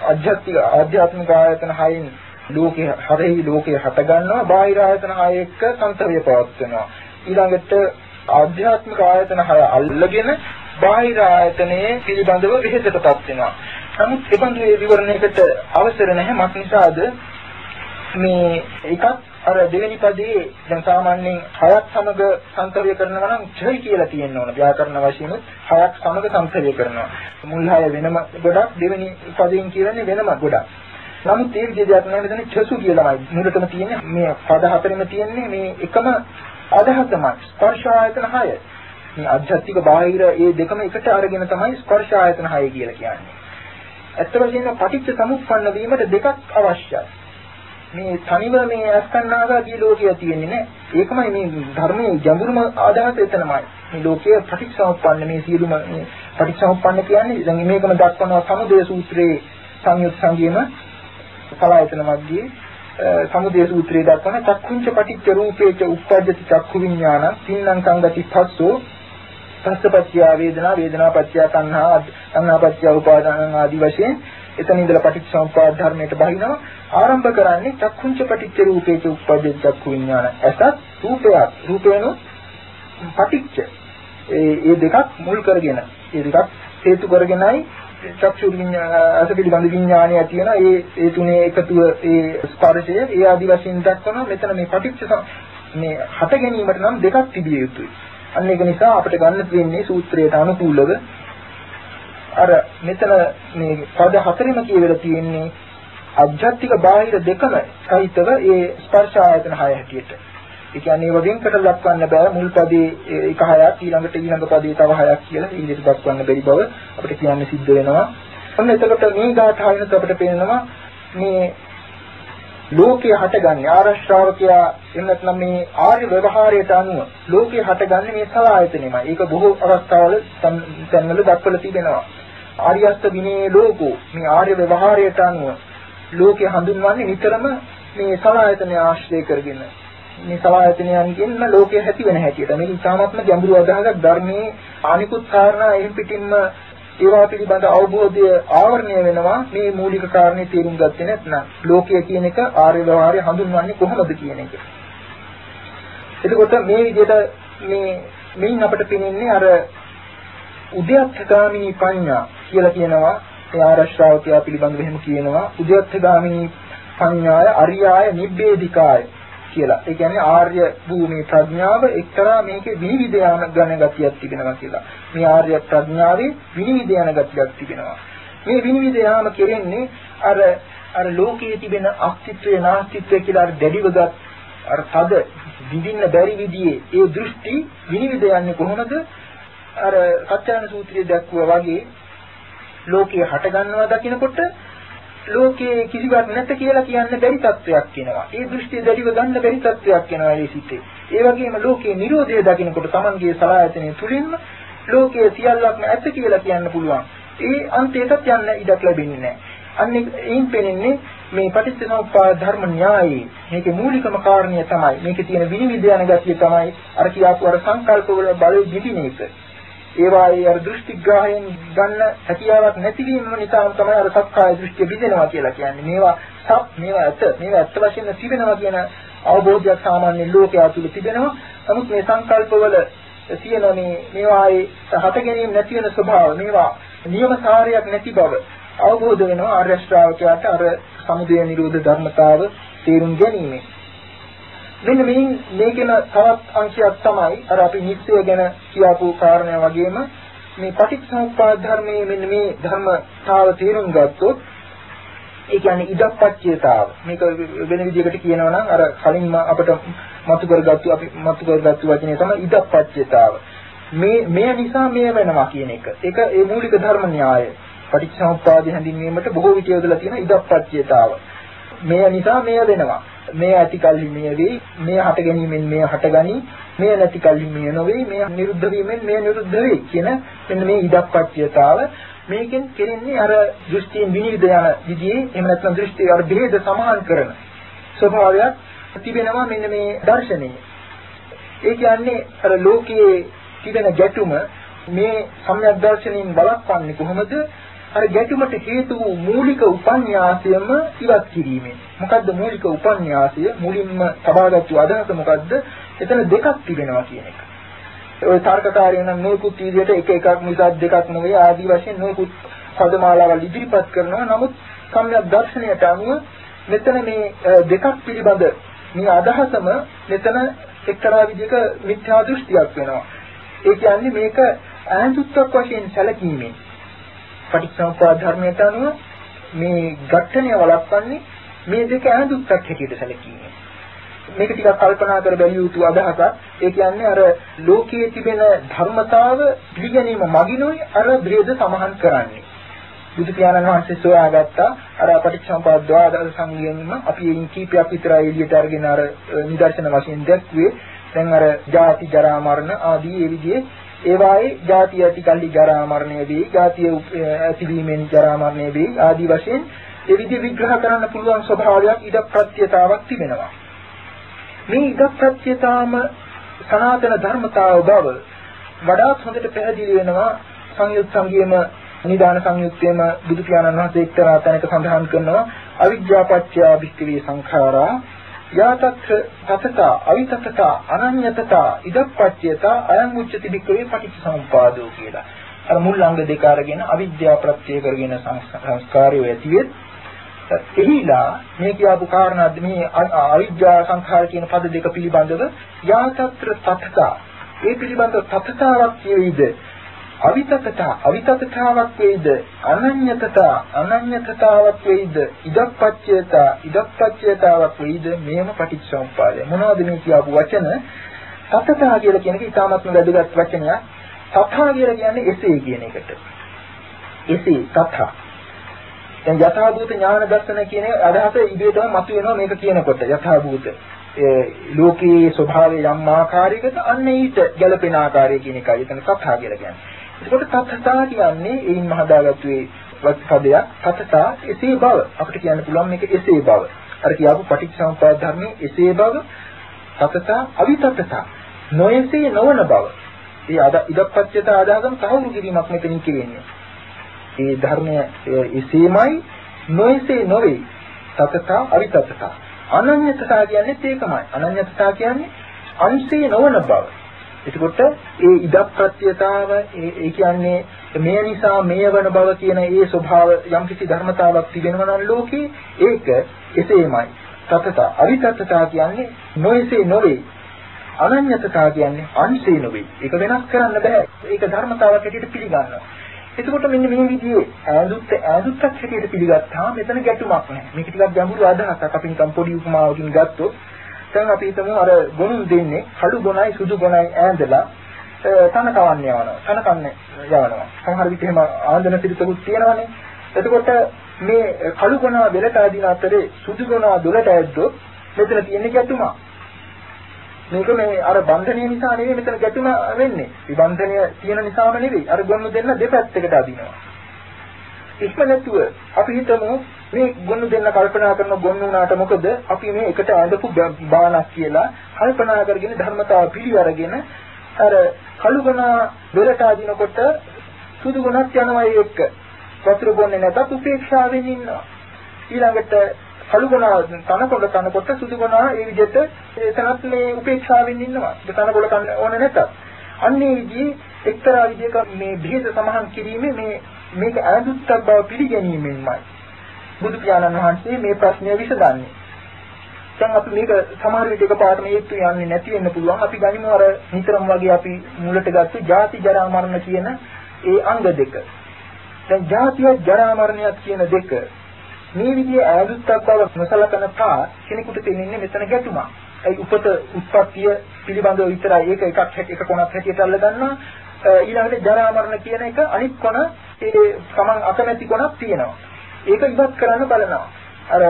අධ්‍යාත්මික ආධ්‍යාත්මික ආයතන හයෙන් ලෝකේ හරෙහි ලෝකේ හට ගන්නවා බාහිර ආයතන හය එක්ක සංතරය පවත්වනවා. ඊළඟට ආධ්‍යාත්මික ආයතන හය අල්ලගෙන බාහිර ආයතනයේ පිළිබඳව විහෙතටපත් වෙනවා. නමුත් ඒ බඳු විවරණයකට අවසර නැහැ මක් නිසාද මේ එකක් අර දෙවෙනි පදයේ දැන් සාමාන්‍යයෙන් හයක් සමග සංතරය කරනවා නම් ඡයි කියලා තියෙන්න ඕන. ව්‍යාකරණ වශයෙන් හයක් සමග සංතරය කරනවා. මුල් හය වෙනම ගොඩක් දෙවෙනි පදයෙන් කියන්නේ වෙනම ගොඩක්. නමුත් ඒ විදිහ දෙයක් නෑ මෙතන ඡසු කියලාමයි. මුලටම තියෙන්නේ මේ පද හතරෙම තියෙන්නේ මේ එකම අදහසමයි. ස්පර්ශ ආයතන හය. මේ අධ්‍යාත්මික බාහිර ඒ දෙකම එකට අරගෙන තමයි ස්පර්ශ ආයතන හය කියලා කියන්නේ. ඇත්ත වශයෙන්ම පටිච්ච සමුප්පන්න වීමට දෙකක් අවශ්‍යයි. මේ තනිව මේ අස්කන්නාගාදී ලෝකය තියෙන්නේ නැහැ. ඒකමයි මේ ධර්මයේ ගැඹුරුම ආදාහත එතනමයි. මේ ලෝකයේ ප්‍රතිසම්පන්න මේ සියලුම මේ ප්‍රතිසම්පන්න කියන්නේ දැන් මේකම දක්වනවා සමුදය සූත්‍රයේ සංයුත් සංගීම කලායතන මැද්දේ සමුදය සූත්‍රයේ දක්වන චක්කුංච පටිච්ච රූපේච උප්පජ්ජති චක්කු විඥාන තින්නම් සංගති පස්සෝ පස්සපච්චය වේදනා වේදනාපච්චය තණ්හා තණ්හාපච්චය උපාදාන ආදී වශයෙන් එතන ඉඳලා පටිච්චසමුප්පාද ධර්මයට බහිනවා. ආරම්භ කරන්නේ චක්කුංච පටිච්ච රූපේච උප්පජ්ජ චක්කු විඥාන ඇසත් රූපයක්. රූපේන පටිච්ච. ඒ ඒ දෙකක් මුල් කරගෙන ඒ දෙකක් හේතු කරගෙනයි චක්ෂු අස පිළිබඳ විඥානය තියෙන ඒ ඒ තුනේ එකතුව ඒ ස්පර්ශය ඒ ආදි වශයෙන් දක්වන මෙතන මේ පටිච්ච මේ හට ගැනීමට නම් දෙකක් තිබිය යුතුයි. අන්න ඒක නිසා අපිට ගන්න තියෙන්නේ සූත්‍රයට අනුකූලව අර මෙතන මේ පද හතරෙම කියවිලා තියෙන්නේ අධ්‍යාත්මික බාහිර දෙකම සහිතව ඒ ස්පර්ශ ආයතන හය හැටියට. ඒ කියන්නේ ඒව වෙන්කට දක්වන්න බෑ මුල් පදේ එක හයක් ඊළඟට ඊළඟ පදේ තව හයක් කියලා ඒ විදිහට දක්වන්න බැරි බව අපිට කියන්න සිද්ධ වෙනවා. ඔන්න එතකොට මේ ගාථාවෙන් අපිට පේනවා මේ ලෝකයේ හටගන්නේ ආරශ්‍රාවකයා එහෙම නැත්නම් මේ ආර්ය ව්‍යවහාරයට අනුව ලෝකයේ හටගන්නේ මේ සලආයතනෙමයි. ඒක බොහෝ අවස්ථාවල තැන්වල දක්වලා තිබෙනවා. ආර්යස්ත විනේ ලෝකෝ. මේ ආර්ය ව්‍යවහාරයට අනුව ලෝකේ හඳුන්වන්නේ නිතරම මේ සලආයතනය ආශ්‍රය කරගෙන. මේ සලආයතනයන්ගෙන්ම ලෝකය ඇති වෙන හැටියට. මේක ඉතාමත්ම ගැඹුරු අදහසක් ධර්මයේ අනිකුත් කාරණා එහෙන් පිටින්ම ඒවා පිළිබඳ අවබෝධය ආවරණය වෙනවා. මේ මූලික කාරණේ තේරුම් ගත්තේ නැත්නම් ලෝකය කියන එක ආර්ය ව්‍යවහාරය හඳුන්වන්නේ කොහොමද කියන එක. එතකොට මේ විදිහට මේ මෙයින් අපිට පේන්නේ අර උද්‍යත්තගාමිනී පඤ්ඤා. කියලා කියනවා ඒ ආරශ්‍රාවකයා පිළිබඳව එහෙම කියනවා උද්‍යත්තගාමිනී පඤ්ඤාය අරියාය නිබ්බේධිකාය කියලා. ඒ කියන්නේ ආර්ය භූමි ප්‍රඥාව එක්තරා මේකේ විනිවිද යන ගණ ගතියක් තිබෙනවා කියලා. මේ ආර්ය ප්‍රඥාවේ විනිවිද යන ගතියක් තිබෙනවා. මේ විනිවිද යාම කෙරෙන්නේ අර අර ලෝකයේ තිබෙන අස්තිත්වය නාස්තිත්වය කියලා අර දැඩිවගත් අර තද විඳින්න බැරි විදිහේ ඒ දෘෂ්ටි විනිවිද යන්නේ කොහොමද? අර සත්‍යයන් සූත්‍රයේ දැක්වුවා වගේ ලෝකයේ හට ගන්නවා දකිනකොට ලෝකයේ කිසිවක් නැත කියලා කියන්න බැරි තත්වයක් වෙනවා. ඒ දෘෂ්ටිය දැඩිව ගන්න බැරි තත්වයක් වෙනවා ඒ සිිතේ. ඒ වගේම ලෝකයේ Nirodha දකිනකොට Tamanගේ සලආයතනය තුලින්ම ලෝකයේ සියල්ලක්ම ඇත කියලා කියන්න පුළුවන්. ඒ අන්තයටත් යන්න ඉඩක් ලැබෙන්නේ නැහැ. අන්න ඒයින් පෙනෙන්නේ මේ පටිච්චසමුප්පාද ධර්ම න්‍යායයේ මේකේ මූලිකම කාරණය තමයි මේකේ තියෙන විනිවිද යන ගතිය තමයි අර කියාපු අර සංකල්ප වල බලය දිදින එක. ඒවායේ අර දෘෂ්ටිග්‍රහයෙන් ගන්න හැකියාවක් නැතිවීම නිසා තමයි අර සක්කාය දෘෂ්ටිය බිඳෙනවා කියලා කියන්නේ. මේවා සත් මේවා ඇත මේවා ඇත්ත වශයෙන්ම තිබෙනවා කියන අවබෝධයක් සාමාන්‍ය ලෝකයා තුල තිබෙනවා. නමුත් මේ සංකල්පවල තියෙන මේ මේවායේ හට ගැනීම නැති වෙන ස්වභාව මේවා නියම කාර්යයක් නැති බව අවබෝධ වෙනවා ආර්ය ශ්‍රාවකයාට අර සමුදය නිරෝධ ධර්මතාව තේරුම් ගැනීමෙන්. මෙන්න මේ මේකෙන තවත් අංශයක් තමයි අර අපි නිස්සය ගැන කියපු කාරණය වගේම මේ පටිච්චසමුප්පාද ධර්මයේ මෙන්න මේ ධර්මතාව තේරුම් ගත්තොත් ඒ කියන්නේ ඉදප්පච්චේතාව මේක වෙන විදිහකට කියනවා නම් අර කලින්ම අපිට මතු කරගත්තු අපි මතු කරගත්තු වචනේ තමයි ඉදප්පච්චේතාව මේ මේ නිසා මේ වෙනවා කියන එක. ඒක ඒ මූලික ධර්ම න්‍යාය. පටිච්චසමුප්පාද හැඳින්වීමට බොහෝ විට යොදලා තියෙන ඉදප්පච්චයතාව. මේ නිසා මේ වෙනවා. මේ ඇති කල්හි මේ වෙයි, මේ හට ගැනීමෙන් මේ හටගනි, මේ නැති කල්හි මේ නොවේ, මේ නිරුද්ධ වීමෙන් මේ නිරුද්ධ වෙයි කියන මෙන්න මේ ඉදප්පච්චයතාව මේකෙන් කෙරෙන්නේ අර දෘෂ්ටියෙන් විනිවිද යන විදිහේ එහෙම නැත්නම් දෘෂ්ටි අර බෙහෙද සමාන කරන ස්වභාවයක් තිබෙනවා මෙන්න මේ දර්ශනයේ. ඒ කියන්නේ අර ලෝකයේ තිබෙන ගැටුම මේ සම්‍යක් දර්ශනයෙන් බලක්වන්නේ කොහොමද? අර ගැටුමට හේතු වූ මූලික උපන්‍යාසයම ඉවත් කිරීමෙන්. මොකද්ද මූලික උපන්‍යාසය? මුලින්ම සබාගත්තු අදහස මොකද්ද? එතන දෙකක් තිබෙනවා කියන එක. ඔය තර්කකාරයන් නම් නොයෙකුත් විදිහට එක එකක් නිසා දෙකක් නෙවෙයි ආදී වශයෙන් නොයෙකුත් පදමාලාවල් ඉදිරිපත් කරනවා. නමුත් සම්‍යක් දර්ශනයට අනුව මෙතන මේ දෙකක් පිළිබඳ මේ අදහසම මෙතන එක්තරා විදිහක මිත්‍යා දෘෂ්ටියක් වෙනවා. ඒ කියන්නේ මේක ඈඳුත්වක් වශයෙන් සැලකීමෙන් පටිච්චසමුප්පාද ධර්මයට අනුව මේ ඝට්ටණය වළක්වන්නේ මේ දෙක ඈඳුත්වක් හැටියට සැලකීමෙන්. මේක ටිකක් කල්පනා කර බැලිය යුතු අදහසක්. ඒ කියන්නේ අර ලෝකයේ තිබෙන ධර්මතාව පිළිගැනීම මගිනුයි අර බ්‍රේද සමහන් කරන්නේ. බුදු පියාණන් වහන්සේ සොයාගත්තා අර පටිච්චසමුපාද ද්වාදස සංගයනම අපි එයින් කීපයක් විතර එළියට අරගෙන අර නිදර්ශන වශයෙන් දැක්ුවේ දැන් අර ජාති ජරා මරණ ආදී ඒ විදිහේ ඒවායේ ජාතිය ඇති කල්ලි ජරා මරණය වේ ජාතිය ඇතිවීමෙන් ජරා මරණය වේ ආදී වශයෙන් ඒ විදිහ විග්‍රහ කරන්න පුළුවන් ස්වභාවයක් ඉද ප්‍රත්‍යතාවක් තිබෙනවා. මේ ඉද ප්‍රත්‍යතාවම සනාතන ධර්මතාව බව වඩාත් හොඳට පැහැදිලි වෙනවා සංයුත් සංගයේම නිදාන සංයුත්තේම බුදු පියාණන් වහන්සේ එක්තරා තැනක සඳහන් කරනවා අවිජ්ජාපච්චය භික්ඛවේ සංඛාරා යාතත් තතතා අවිතතතා අනඤ්‍යතතා ඉදප්පච්චයතා අයං උච්චති භික්ඛවේ පටිච්චසමුපාදෝ කියලා. අර මුල් අංග දෙක අරගෙන අවිද්‍යාව ප්‍රත්‍ය කරගෙන සංස්කාරය ඇතිවෙත් එහිලා මේ කියපු කාරණා මේ අවිද්‍යා සංඛාර කියන පද දෙක පිළිබඳව යාතත්‍ර තතතා ඒ පිළිබඳව තතතාවක් කියයිද අවිතතතා අවිතතතාවක් වේද අනඤ්‍යතතා අනඤ්‍යතතාවක් වේද ඉදප්පච්චයතා ඉදප්පච්චයතාවක් වේද මේම පටිච්චසමුප්පාදය. මොනවද මේ කියපු වචන? තතතා කියලා කියන එක ඉතාමත්ම වැදගත් වචනයක්. තථා කියලා කියන්නේ එසේ කියන එකට. එසේ තථා. දැන් යථාභූත ඥාන දර්ශන කියන අදහස ඉබේටම මතුවෙනවා මේක කියනකොට. යථාභූත. ලෝකයේ ස්වභාවය යම් ආකාරයකට අන්න ඊට ගැළපෙන ආකාරය කියන එකයි. එතන සත්‍තා කියලා කියන්නේ. එතකොට තත්තා කියන්නේ එයින් මහදාගත්තු ඒ වස්පදයක් තත්තා එසේ බව අපිට කියන්න පුළුවන් මේක එසේ බව. අර කියාපු පටිච්චසමුප්පාද ධර්මයේ එසේ බව තත්තා අවිතත්තා නොයසේ නොවන බව. ඒ අද ඉදප්පච්චත ආදාගම තහවුරු කිරීමක් මෙතනින් කියන්නේ. ඒ ධර්මය එසේමයි නොයසේ නොවේ. තත්තා අවිතත්තා. අනන්‍යතතා කියන්නේ ඒකමයි. අනන්‍යතතා කියන්නේ අංශේ නොවන බව. එතකොට ඒ ඉදප්‍රත්‍යතාව ඒ කියන්නේ මේ නිසා මේ වන බව කියන ඒ ස්වභාව යම්කිසි ධර්මතාවක් තිබෙනවා නම් ලෝකේ ඒක එසේමයි. තතත අවිතතතා කියන්නේ නොයසේ නොවේ. අනන්‍යතතා කියන්නේ අංශේ නොවේ. ඒක වෙනස් කරන්න බෑ. ඒක ධර්මතාවක් හැටියට පිළිගන්නවා. එතකොට මෙන්න මේ විදිහේ ඈඳුත් ඈඳුත්ක් හැටියට පිළිගත්තාම මෙතන ගැටුමක් නැහැ. මේක ටිකක් ගැඹුරු අදහසක්. අපි නිකන් පොඩි උපමාවකින් ගත්තොත් දැන් අපි හිතමු අර ගොනුන් දෙන්නේ කළු ගොනයි සුදු ගොනයි ඈඳලා තන කවන්න යනවා. තන කන්න යවනවා. සමහර විට එහෙම ආන්දන පිළිතුරුත් තියෙනවානේ. එතකොට මේ කළු ගොන වෙලට අදින අතරේ සුදු ගොන දොලට ඇද්දොත් මෙතන තියෙන ගැටුම. මේක මේ අර බන්ධනය නිසා නෙවෙයි මෙතන ගැටුම වෙන්නේ. විබන්ධනය තියෙන නිසාම නෙවෙයි. අර ගොනු දෙන්න දෙපැත්තකට අදිනවා. ඉක්ම නැතුව අපි හිතමු මේ ගොනු දෙන්න කල්පනා කරන ගොනු වුණාට මොකද? අපි මේ එකට ඇඳපු බානක් කියලා කල්පනා කරගෙන ධර්මතාව පිළිවරගෙන අර කළු ගොන දෙලට අදිනකොට සුදු ගොනක් යනවා එක්ක වතුර බොන්නේ නැතත් උපේක්ෂාවෙන් ඉන්නවා. ඊළඟට කළු ගොන තනකොළ තනකොට සුදු ගොන ඒ විදිහට එතනත් මේ උපේක්ෂාවෙන් ඉන්නවා. තනකොළ කන්න ඕනේ නැතත්. අන්නේ විදිහේ එක්තරා විදිහක මේ බෙහෙත සමහන් කිරීමේ මේ මේක ඈඳුත්තක් බව පිළිගැනීමෙන්මයි බුදු පියාණන් වහන්සේ මේ ප්‍රශ්නය විසඳන්නේ. දැන් අපි මේක සමහර විට එකපාරට මේත්තු යන්නේ නැති වෙන්න පුළුවන්. අපි ගනිමු අර නිතරම වගේ අපි මුලට ගත්ත ජාති ජරා මරණ කියන ඒ අංග දෙක. දැන් ජාතිය ජරා මරණයක් කියන දෙක මේ විදිහේ ඈඳුත්තක් බව නොසලකන පා කෙනෙකුට තේින්නේ මෙතන ගැටුමක්. ඒ උපත උත්පත්තිය පිළිබඳව විතරයි ඒක එකක් එක කොනක් හැටියට අල්ල ගන්නවා ඊළඟට ජරා මරණ කියන එක අනිත් කොන ඒ තමන් අකමැති කොනක් තියෙනවා. ඒක ඉවත් කරන්න බලනවා. අර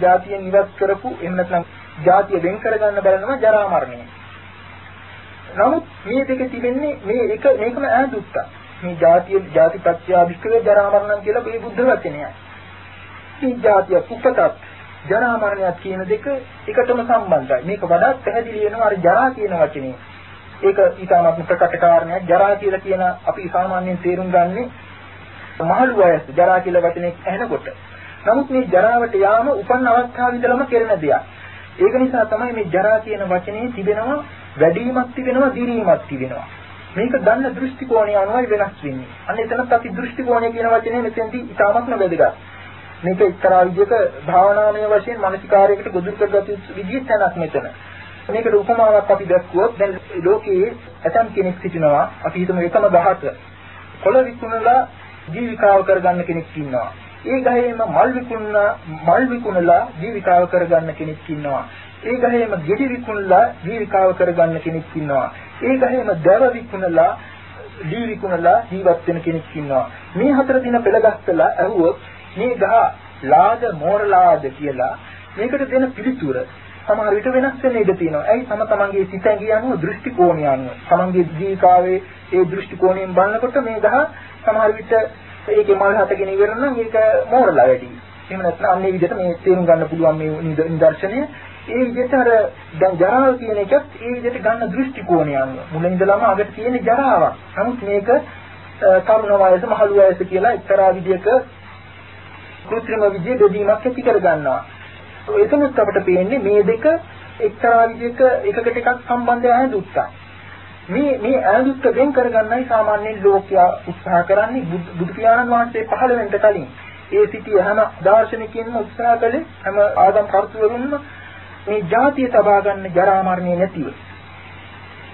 ජාතියෙන් ඉවත් කරපු එහෙම නැත්නම් ජාතිය වෙන් කරගන්න බලනවා ජරා මරණය නමුත් මේ දෙක තිබෙන්නේ මේ එක මේකම ඈදුත්තා මේ ජාතිය ජාතිපත්‍ය විස්කවේ ජරා මරණම් කියලා මේ බුද්ධ වචනයයි. මේ ජාතිය උපතත් ජරා මරණයත් කියන දෙක එකටම සම්බන්ධයි. මේක වඩා පැහැදිලි වෙනවා අර ජරා කියන වචනේ. ඒක ඊටමත් ප්‍රකට කාරණයක්. ජරා කියලා කියන අපි සාමාන්‍යයෙන් තේරුම් ගන්නේ මහලු වයස ජරා කියලා වචනේ ඇහෙනකොට. නමුත් මේ ජරාවට යාම උපන් අවස්ථාව ඉඳලම කෙරෙන දෙයක්. ඒක නිසා තමයි මේ ජරා කියන වචනේ තිබෙනවා වැඩිවීමක් තිබෙනවා දිරීමක් තිබෙනවා. මේක ගන්න දෘෂ්ටි කෝණය අනුවයි වෙනස් වෙන්නේ. අන්න එතනත් අපි දෘෂ්ටි කෝණය කියන වචනේ මෙතෙන්දී ඉතාමත්ම වැදගත්. මේක එක්තරා විදිහක භාවනාමය වශයෙන් මානසිකාරයකට ගොදුරු කරගත යුතු විදිහක් තැනක් මෙතන. මේකට උපමාවක් අපි දැක්කුවොත් දැන් ලෝකයේ ඇතම් කෙනෙක් සිටිනවා අපි හිතමු එකම ගහක කොළ විකුණලා ජීවිකාව කරගන්න කෙනෙක් ඉන්නවා. ඒ ගහේම මල් විකුණලා මල් විකුණලා ජීවිකාව කරගන්න කෙනෙක් ඉන්නවා. ඒ ගහේම ගෙඩි විකුණලා ජීවිකාව කරගන්න කෙනෙක් ඉන්නවා. ඒ ගහේම දර විකුණලා දී විකුණලා ජීවත් වෙන කෙනෙක් ඉන්නවා. මේ හතර දින පෙළගස්සලා ඇහුවොත් මේ ගහ ලාද මෝරලාද කියලා මේකට දෙන පිළිතුර සමහර විට වෙනස් වෙන්න ඉඩ තියෙනවා. ඇයි තම තමන්ගේ සිතැඟි අනුව දෘෂ්ටි කෝණය අනුව. තමන්ගේ ජීවිකාවේ ඒ දෘෂ්ටි කෝණයෙන් බලනකොට මේ ගහ සමහර විට ඒකේ මල් හතගෙන ඉවර නම් ඒක මෝරලා වැඩි. එහෙම නැත්නම් අන්නේ විදිහට මේ තේරුම් ගන්න පුළුවන් මේ නිදර්ශනය. ඒ විදිහට අර දැන් ජරාව කියන එකත් ඒ විදිහට ගන්න දෘෂ්ටි කෝණය අනුව. මුලින් ඉඳලම අගට තියෙන ජරාවක්. නමුත් මේක තරුණ වයස මහලු වයස කියලා එක්තරා විදිහක કૃත්‍රිම විදිහේ බෙදීමක් ඇති කර ගන්නවා. එතනත් අපිට පේන්නේ මේ දෙක එක්තරා විදිහක එකකට එකක් සම්බන්ධය හැදුත්තා. මේ මේ ඈදුත්ත වෙන් කරගන්නයි සාමාන්‍යයෙන් ලෝකයා උත්සාහ කරන්නේ බුදු පියාණන් වහන්සේ පහළ වෙන්න කලින් ඒ සිටි හැම දාර්ශනිකයින්ම උත්සාහ කළේ හැම ආගම් කර්තෘවරුන්ම මේ ජාතිය තබා ගන්න ජරා මරණය නැතිව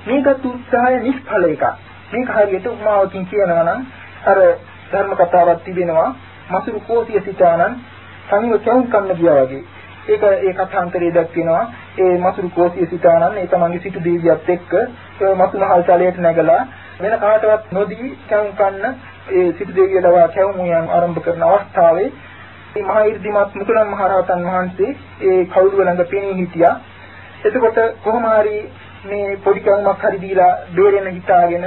මේකත් උත්සාහය නිෂ්ඵල එකක් මේක හරියට උපමාවකින් කියනවා නම් අර ධර්ම කතාවක් තිබෙනවා මසුරු කෝසිය සිතානන් සංව කැවුම් කන්න ගියා වගේ. ඒක ඒ කථාන්තරයේ දක්වනවා ඒ මසුරු කෝසිය සිතානන් ඒ තමන්ගේ සිටු දේවියත් එක්ක මසු මහල් තලයට නැගලා වෙන කාටවත් නොදී කැවුම් කන්න ඒ සිටු දේවිය ලවා කැවුම් යන ආරම්භ කරන අවස්ථාවේ මේ මහා ඉර්ධිමත් මුතුලන් මහරහතන් වහන්සේ ඒ කවුළුව ළඟ පෙනී හිටියා. එතකොට කොහොම හරි මේ පොඩි කැවුමක් හරි දීලා බේරෙන්න හිතාගෙන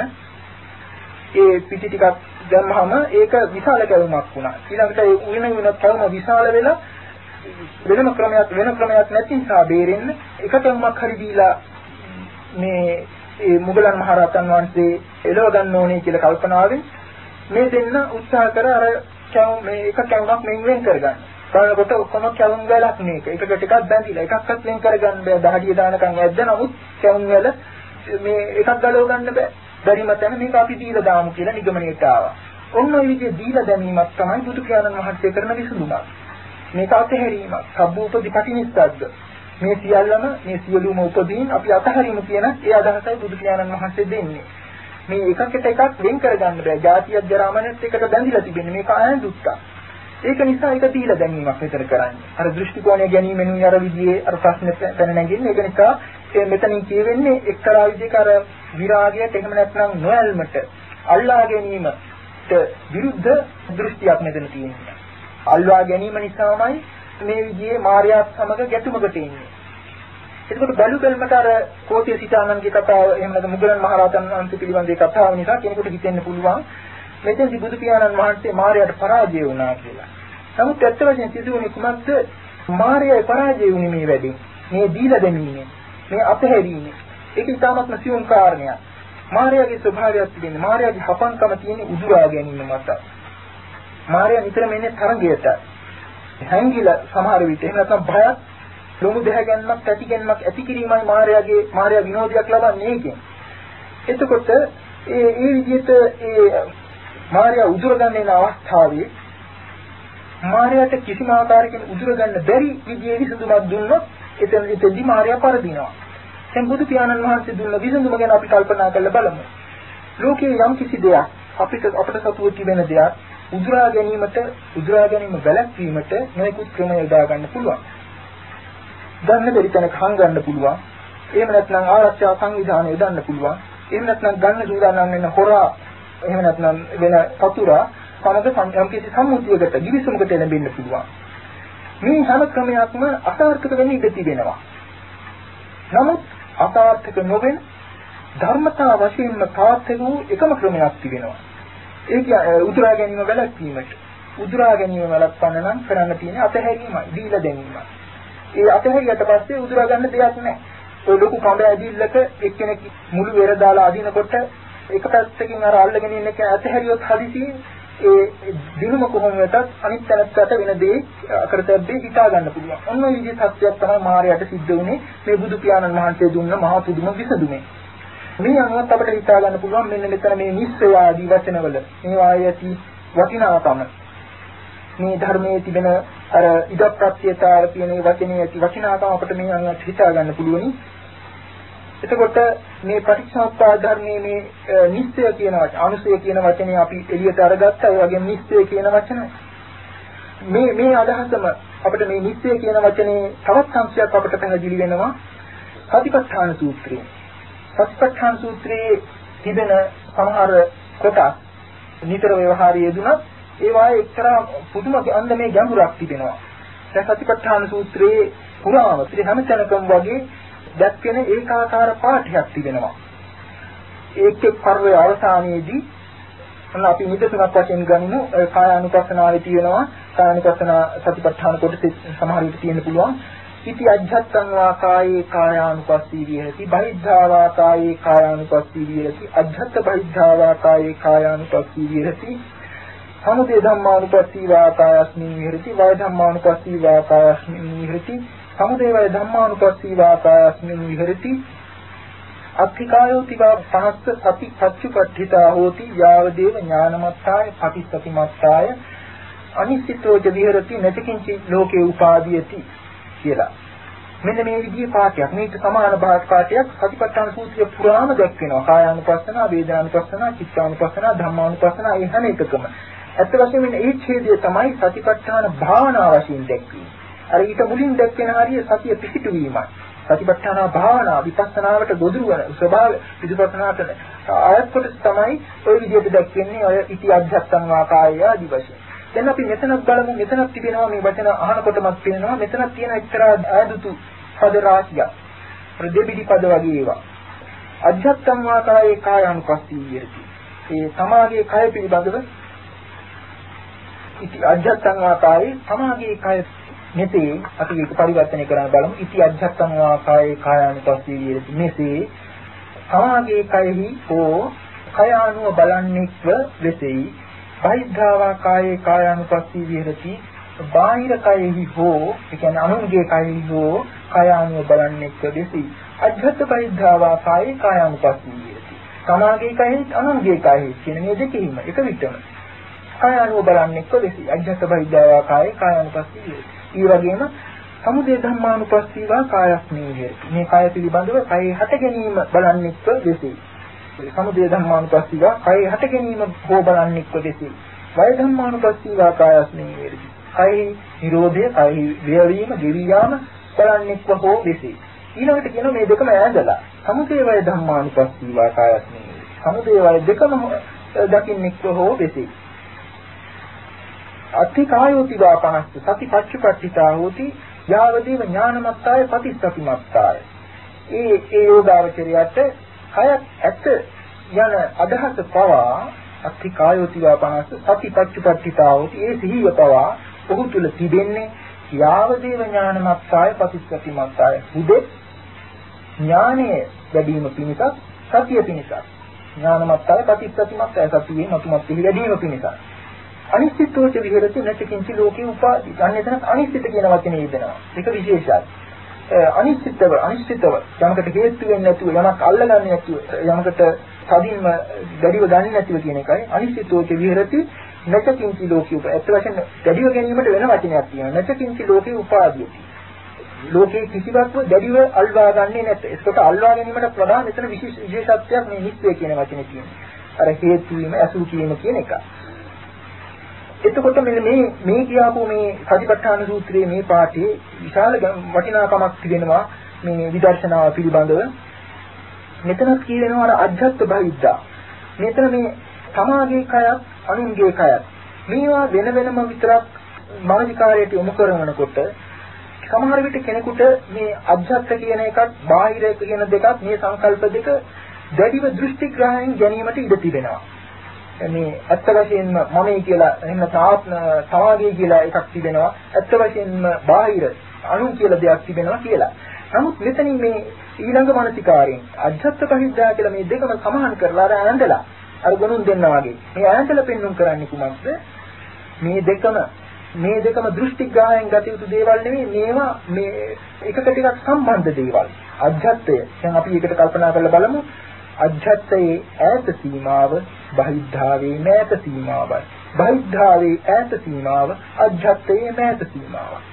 ඒ පිටි ටිකක් දැම්මහම ඒක විශාල කැවුමක් වුණා. ඊළඟට ඒ උයන උයන කැවුම විශාල වෙලා වෙනම ක්‍රමයක් වෙන ක්‍රමයක් නැති නිසා බේරෙන්න එක කැවුමක් හරි දීලා මේ ඒ මුගලන් මහරහතන් වහන්සේ එළව ගන්න ඕනේ කියලා කල්පනාවෙන් මේ දෙන්න උත්සාහ කර අර කැවුම් මේ එක කැවුමක් මෙන් වෙන් කරගන්න. බලනකොට ඔක්කොම කැවුම් ගලක් මේක. එකකට එකක් බැඳිලා එකක්වත් වෙන් කරගන්න බෑ. දහඩිය දානකම් ඇද්ද නමුත් කැවුම් වල මේ එකක් ගලව ගන්න බෑ. බැරිම තැන මේක අපි දීලා දාමු කියලා නිගමනයට ආවා. ඔන්න ඔය විදිහේ දීලා දැමීමක් තමයි බුදු පියාණන් වහන්සේ කරන විසඳුමක්. මේක අතහැරීමක්. සබ්බූපදි පටිනිස්සද්ද. මේ සියල්ලම මේ සියලුම උපදීන් අපි අතහරිමු කියන ඒ අදහසයි බුදු පියාණන් වහන්සේ දෙන්නේ. මේ එකකට එකක් වෙන් කරගන්න බෑ. ජාතියක් ජරාමනත් එකට බැඳිලා තිබෙන්නේ මේක ආයන් දුක්ඛ. ඒක නිසා ඒක දීලා දැමීමක් විතර කරන්නේ. අර දෘෂ්ටි කෝණය ගැනීමෙනුයි අර විදිහේ අර ප්‍රශ්න පැන නැගින්නේ. ඒක නිසා ඒ මෙතනින් කියවෙන්නේ එක්තරා විදිහක අර විරාගයට එහෙම නැත්නම් නොයල්මට අල්ලා ගැනීමට විරුද්ධ දෘෂ්ටියක් මෙතන තියෙනවා. අල්ලා ගැනීම නිසාමයි මේ විදිහේ මායාවත් සමග ගැටුමකට එන්නේ. එතකොට බැලු බැලමට අර කෝටිය සිතානන්ගේ කතාව එහෙම නැත්නම් මුගලන් මහරහතන් වහන්සේ පිළිබඳ ඒ කතාව නිසා කෙනෙකුට හිතෙන්න පුළුවන් මෙතෙන්දි බුදු පියාණන් වහන්සේ මායයට පරාජය වුණා කියලා. නමුත් ඇත්ත වශයෙන් සිදුවුනේ කුමක්ද? මායය පරාජය වුණේ මේ වැඩි. මේ දීලා දැමීමෙන්, මේ අතහැරීමෙන්. ඒක ඉතාමත්ම සියුම් කාරණයක්. මායයේ ස්වභාවයක් තිබෙනවා. මායයේ හපන්කම තියෙන උදුරා ගැනීම මත. මායය නිතරම එන්නේ තරංගයට. හැංගිලා සමහර විට එහෙම නැත්නම් භයක් ලොමු දෙහැගැන්මක් ඇතිගැන්මක් ඇති කිරීමයි මායාවේ මායා විනෝදයක් ලබන්නේ ඒකෙන්. එතකොට ඒ ඒ විදිහට ඒ මාර්යා උදුර ගන්න යන අවස්ථාවේ මාර්යාට කිසිම ආකාරයකින් උදුර ගන්න බැරි විදිහේ විසඳුමක් දුන්නොත් එතන එතෙන්දි මාර්යා පරදිනවා. දැන් බුදු පියාණන් වහන්සේ දුන්න විසඳුම ගැන අපි කල්පනා කරලා බලමු. ලෝකයේ යම් කිසි දෙයක් අපිට අපට සතුව තිබෙන දෙයක් උදුරා ගැනීමට උදුරා ගැනීම වැළැක්වීමට නොයෙකුත් ක්‍රම යොදා ගන්න පුළුවන්. ගන්න බැරි තැනක හංගන්න පුළුවන්. එහෙම නැත්නම් ආරක්ෂා සංවිධානය යොදන්න පුළුවන්. එහෙම නැත්නම් ගන්න සූදානම් වෙන හොරා එහෙම නැත්නම් වෙන සතුරා සමග යම්කිසි සම්මුතියකට givisumuකට එළඹෙන්න පුළුවන්. මේ හැම ක්‍රමයක්ම අසාර්ථක වෙන්න ඉඩ තිබෙනවා. නමුත් අසාර්ථක නොවෙන ධර්මතා වශයෙන්ම තාර්ථක වූ එකම ක්‍රමයක් තිබෙනවා. ඒ කියන්නේ උදුරා ගැනීම වැළැක්වීමට. උදුරා ගැනීම වැළැක්වන්න නම් කරන්න තියෙන්නේ අතහැරීමයි, දීලා දැමීමයි. ඒ අතහැරියට පස්සේ උදුරා ගන්න දෙයක් නැහැ. ඔය ලොකු කඹ ඇදිල්ලක එක්කෙනෙක් මුළු වෙර දාලා අදිනකොට එක පැත්තකින් අර අල්ලගෙන ඉන්න කෙනා අතහැරියොත් හදිසියේ ඒ දිනුම කොහොම වෙතත් අනිත් තැනකට වෙන දේ අකරතැබ්බේ හිතා ගන්න පුළුවන්. ඔන්න ඔය විදිහේ සත්‍යයක් තමයි මායයට සිද්ධ වුනේ මේ බුදු පියාණන් වහන්සේ දුන්න මහා පුදුම විසඳුමේ. මේ අනුවත් අපිට හිතා ගන්න පුළුවන් මෙන්න මෙතන මේ නිස්සය ආදී වචනවල. මේ වායති වටිනාකම. මේ ධර්මයේ තිබෙන අර ඉදප්‍රත්‍යතාර කියන වචනේ ඇති වටිනාකම අපිට මේ අනුවත් හිතා ගන්න පුළුවනි. එතකොට මේ පටිච්චසමුප්පාද ධර්මයේ මේ නිස්සය කියන වචන අනුසය කියන වචනේ අපි එළියට අරගත්තා. ඒ වගේම නිස්සය කියන වචන මේ මේ අදහසම අපිට මේ නිස්සය කියන වචනේ තවත් අංශයක් අපිට පැහැදිලි වෙනවා. සතිපට්ඨාන සූත්‍රයේ. සතිපට්ඨාන සූත්‍රයේ තිබෙන සමහර කොටස් නිතර ව්‍යවහාරයේ යෙදුනත් ඒ වායේ එක්තරා පුදුම අන්දමේ ගැඹුරක් තිබෙනවා. දැන් සතිපට්ඨාන සූත්‍රයේ පුරාම ත්‍රි හැම තැනකම වගේ දැක්වෙන ඒකාකාර පාඨයක් තිබෙනවා. ඒකේ පර්වය අවසානයේදී අන්න අපි නිදසුනක් වශයෙන් ගනිමු. කායානුපස්සනාවේ තියෙනවා. කායානුපස්සන සතිපට්ඨාන කොටසේ සමහර විට තියෙන්න පුළුවන්. ඉති අජ්ජත්තං වා කායේ කායානුපස්සී විහෙති බහිද්ධා වා කායේ කායානුපස්සී විහෙති අජ්ජත්ත බහිද්ධා වා කායේ කායානුපස්සී විහෙති සමුදය ධම්මානුපස්සී වා කායස්මින් විහෙති වය ධම්මානුපස්සී වා කායස්මින් විහෙති සමුදේවය ධම්මානුපස්සීවා කායස්මින් විහෙරති අත්ථිකායෝ තිවා පහස්ස සති පච්චුපට්ඨිතා හෝති යාව දේව ඥානමත්තාය පටිසතිමත්තාය අනිසිතෝජ විහෙරති නැතිකින්චි ලෝකේ උපාදීයති. කියලා. මෙන්න මේ විදිහේ පාඨයක් මේක සමාන භාෂ පාඨයක් සතිපට්ඨාන සූත්‍රය පුරාම දැක්වෙනවා. කායානුපස්සන, වේදනානුපස්සන, චිත්තානුපස්සන, ධම්මානුපස්සන ඒ හැම එකකම. ඇත්ත වශයෙන්ම මේ ඡේදය තමයි සතිපට්ඨාන භාවනා වශයෙන් දැක්වෙන්නේ. අර ඊට මුලින් දැක්වෙන හරිය සතිය පිහිටුවීමයි. සතිපට්ඨාන භාවනා විපස්සනාවට ගොදුරු වන ස්වභාව පිටුපස්සනාට ආයත් කොටස තමයි ওই විදිහට දැක්වෙන්නේ ඔය ඉති අධ්‍යත්තං වාකාය ආදි වශයෙන්. දැන් අපි මෙතනක් බලමු මෙතනක් තිබෙනවා මේ වචන අහනකොටමත් පේනවා මෙතනක් තියෙන එක්තරා ආදුතු පද රාශියක්. ප්‍රදෙබිඩි පද වගේ ඒවා. අධ්‍යත්තං වාකායේ කායानुපස්සී විරති. ඒ සමාගයේ කය පිළිබඳව ඉති අධ්‍යත්තං වාකායේ සමාගයේ කය මෙසේ අපි ඒක පරිවර්තනය කරන්න බලමු. ඉති අධ්‍යාත්ම වාකායේ කායානුපස්සී විරති. මෙසේ සමාගයේ කයෙහි හෝ කය අනුව බලන්නේක්ව වෙසෙයි. බහිද්ධාවා කායේ කායානුපස්සී විරති. බාහිර කයෙහි හෝ ඒ කියන්නේ අනුන්ගේ කයෙහි හෝ කය අනුව බලන්නේක්ව වෙසෙයි. අධ්‍යාත්ම බහිද්ධාවා කායේ කායානුපස්සී විරති. සමාගයේ කයෙහි අනුන්ගේ කයෙහි කියන මේ දෙකෙහිම එක විටම කය අනුව බලන්නේක්ව වෙසෙයි. අධ්‍යාත්ම බහිද්ධාවා කායේ කායානුපස්සී විරති. ඒ වගේම සමුදය ධම්මානුපස්සීවා කායස්මී හේති. මේ කාය පිළිබඳව කයේ හට ගැනීම බලන්නෙක්ව දෙසේ. සමුදය ධම්මානුපස්සීවා කයේ හට ගැනීම හෝ බලන්නෙක්ව දෙසේ. වය ධම්මානුපස්සීවා කායස්මී හේති. කයෙහි නිරෝධය, කයෙහි වේවීම, ගිරියාම බලන්නෙක්ව හෝ දෙසේ. ඊළඟට කියන මේ දෙකම ඈඳලා සමුදය වය ධම්මානුපස්සීවා කායස්මී හේති. සමුදය වය දෙකම දකින්නෙක්ව හෝ දෙසේ. අත්ථි කායෝති වාපනස්ස සති පච්චපට්ඨිතා හෝති යාවදීව ඥානමත්තාය පටිච්චසතිමත්තාය ඒ ඒ යෝගාවචරයට කය ඇත යන අදහස පවා අත්ථි කායෝති වාපනස්ස සති පච්චපට්ඨිතා හෝති ඒ සිහිය පවා ඔහු තුල තිබෙන්නේ යාවදීව ඥානමත්තාය පටිච්චසතිමත්තාය හුදේ ඥානයේ වැඩිම පිණිසත් සතිය පිණිසත් ඥානමත්තාය පටිච්චසතිමත්තාය සතියේ මතුමත් වැඩිම පිණිසත් අනිශ්චිතෝච විහෙරති නැතිකින්චි ලෝකේ උපාදි. අන්න එතන අනිශ්චිත කියන වචනේ යෙදෙනවා. ඒක විශේෂයි. අනිශ්චිතව අනිශ්චිතව යමකට හේතු වෙන්නේ නැතුව යමක් අල්ලගන්නේ නැතුව යමකට තදින්ම දැඩිව ගන්නේ නැතිව කියන එකයි අනිශ්චිතෝච විහෙරති නැතිකින්චි ලෝකේ උප. ඇත්ත වශයෙන්ම දැඩිව ගැනීමට වෙන වචනයක් තියෙනවා. නැතිකින්චි ලෝකේ උපාදීති. ලෝකේ කිසිවක්ම දැඩිව අල්වා ගන්නේ නැත. ඒකට අල්වා ගැනීමට වඩා මෙතන විශේෂ විශේෂත්වයක් මේ නිස්සය කියන වචනේ තියෙනවා. අර හේතු වීම, අසු වීම කියන එක. එතකොට මෙන්න මේ මේ කියාපු මේ සතිපට්ඨාන සූත්‍රයේ මේ පාඩේ විශාල වටිනාකමක් තිබෙනවා මේ විදර්ශනාව පිළිබඳව. මෙතනත් කියවෙනවා අර අධ්‍යාත්ම බහිද්දා. මෙතන මේ සමාගයේ කයත් අනුන්ගේ කයත් මේවා වෙන වෙනම විතරක් මානසිකාරයට යොමු කරනකොට සමහර විට කෙනෙකුට මේ අධ්‍යාත්ම කියන එකත් බාහිර කියන දෙකත් මේ සංකල්ප දෙක දැඩිව දෘෂ්ටි ග්‍රහණයෙන් ගැනීමට ඉඩ තිබෙනවා. මේ ඇත්ත වශයෙන්ම මමයි කියලා එහෙම තාත්ම සමාගය කියලා එකක් තිබෙනවා. ඇත්ත වශයෙන්ම බාහිර අණු කියලා දෙයක් තිබෙනවා කියලා. නමුත් මෙතනින් මේ ඊළඟ මානසිකාරයෙන් අධ්‍යාත්ම පහිද්දා කියලා මේ දෙකම සමාන කරලා අර ඇඳලා අර ගුණුන් දෙන්නා වගේ. මේ ඇඳලා පෙන්눔 කරන්නේ කුමක්ද? මේ දෙකම මේ දෙකම දෘෂ්ටි ග්‍රහයෙන් ගත යුතු දේවල් නෙවෙයි මේවා මේ එකකට එකක් සම්බන්ධ දේවල්. අධ්‍යාත්මය. දැන් අපි ඒකට කල්පනා කරලා බලමු. අධ්‍යත්තයේ ඈත සීමාව බහිද්ධාවේ මෑත සීමාවයි. බහිද්ධාවේ ඈත සීමාව අධ්‍යත්තයේ මෑත සීමාවයි.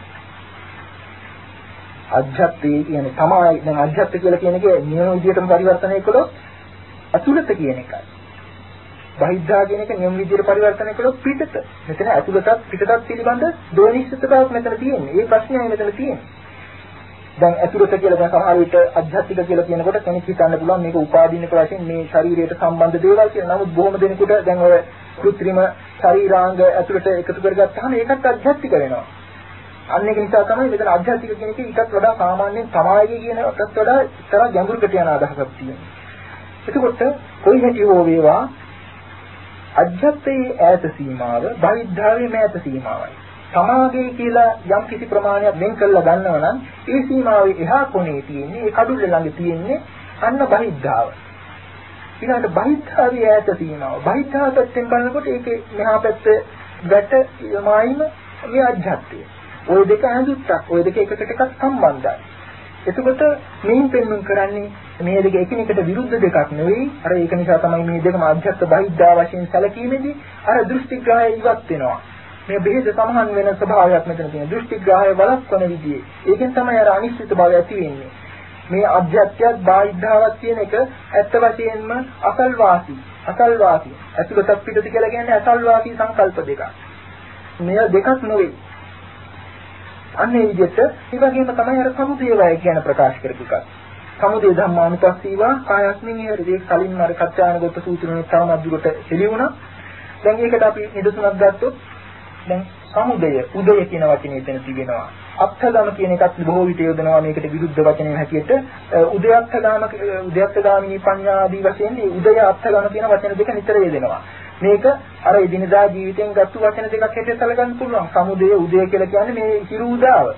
අධ්‍යත්තේ කියන්නේ තමයි දැන් අධ්‍යත්ත කියලා කියන එකේ නියම විදිහටම පරිවර්තනය කළොත් අතුලත කියන එකයි. බහිද්ධා කියන එක නියම විදිහට පරිවර්තනය කළොත් පිටත. මෙතන අතුලතත් පිටතත් පිළිබඳ දෝනිශ්චිතතාවක් මෙතන තියෙන්නේ. ඒ ප්‍රශ්නයයි මෙතන තියෙන්නේ. දැන් ඇතුළත කියලා දැන් සමහර විට අධ්‍යාත්මික කියලා කියනකොට කෙනෙක් හිතන්න පුළුවන් මේක උපාදීනක වශයෙන් මේ ශරීරයට සම්බන්ධ දේවල් කියලා. නමුත් බොහොම දෙනෙකුට දැන් ඔය કૃත්‍රිම ශරීරාංග ඇතුළට එකතු කරගත්තාම ඒකත් අධ්‍යාත්මික වෙනවා. අන්න ඒක නිසා තමයි මෙතන අධ්‍යාත්මික කියන එක ඊටත් වඩා සාමාන්‍යයෙන් සමාජයේ කියනකටත් වඩා ඉතර ගැඹුරකට යන අදහසක් තියෙනවා. එතකොට කොයි හැටි හෝ වේවා අධ්‍යාත්මයේ ඈත සීමාව බහිද්ධාවේ මෑත සීමාවයි. සමාගය කියලා යම් කිසි ප්‍රමාණයක් වෙන් කරලා ගන්නවා නම් ඒ සීමාවේ එහා කොනේ තියෙන්නේ ඒ කඩුල්ල ළඟ තියෙන්නේ අන්න බහිද්ධාව. ඊළඟට බහිද්ධාවේ ඈත සීමාව. බහිද්ධාව පැත්තෙන් බලනකොට ඒකේ මෙහා පැත්ත ගැට යමයිම මේ අධ්‍යාත්මය. ওই දෙක ඇඳුත්තක්. ওই දෙක එකට එකක් සම්බන්ධයි. එතකොට මේන් පෙන්වන්න කරන්නේ මේ දෙක එකිනෙකට විරුද්ධ දෙකක් නෙවෙයි. අර ඒක නිසා තමයි මේ දෙකම අධ්‍යාත්ම බහිද්ධා වශයෙන් සැලකීමේදී අර දෘෂ්ටිග්‍රහය ඉවත් වෙනවා. මේ බෙහෙත සමහන් වෙන ස්වභාවයක් මෙතන තියෙනවා. දෘෂ්ටිග්‍රහය වළක්වන විදිහේ. ඒකෙන් තමයි අර අනිශ්චිත භාවය ඇති වෙන්නේ. මේ අධ්‍යාත්මයක් බාහිද්ධාවක් කියන එක ඇත්ත වශයෙන්ම අසල්වාසී. අසල්වාසී. ඇතුළතත් පිටත කියලා කියන්නේ අසල්වාසී සංකල්ප දෙකක්. මෙය දෙකක් නෙවෙයි. අන්නේ විදිහට ඒ වගේම තමයි අර සමුදේ වය කියන ප්‍රකාශ කරපු එක. සමුදේ ධම්මානුපස්සීවා කායස්මින් හරි කලින් අර කච්චානගත සූත්‍රයේ තරමක් දුරට එළි වුණා. දැන් ඒකට අපි නිදසුනක් ගත්තොත් දැන් සමුදය උදය කියන වචනේ එතන තිබෙනවා. අත්ථගම කියන එකත් බොහෝ විට යොදනවා මේකට විරුද්ධ වචනයක් හැටියට. උදයත්ථගම උදයත්ථගාමිනී පඤ්ඤා ආදී වශයෙන් මේ උදය අත්ථගම කියන වචන දෙක නිතර යෙදෙනවා. මේක අර එදිනදා ජීවිතෙන් ගත්තු වචන දෙකක් හැටියට සැලකන්න පුළුවන්. සමුදය උදය කියලා කියන්නේ මේ හිරු උදාව.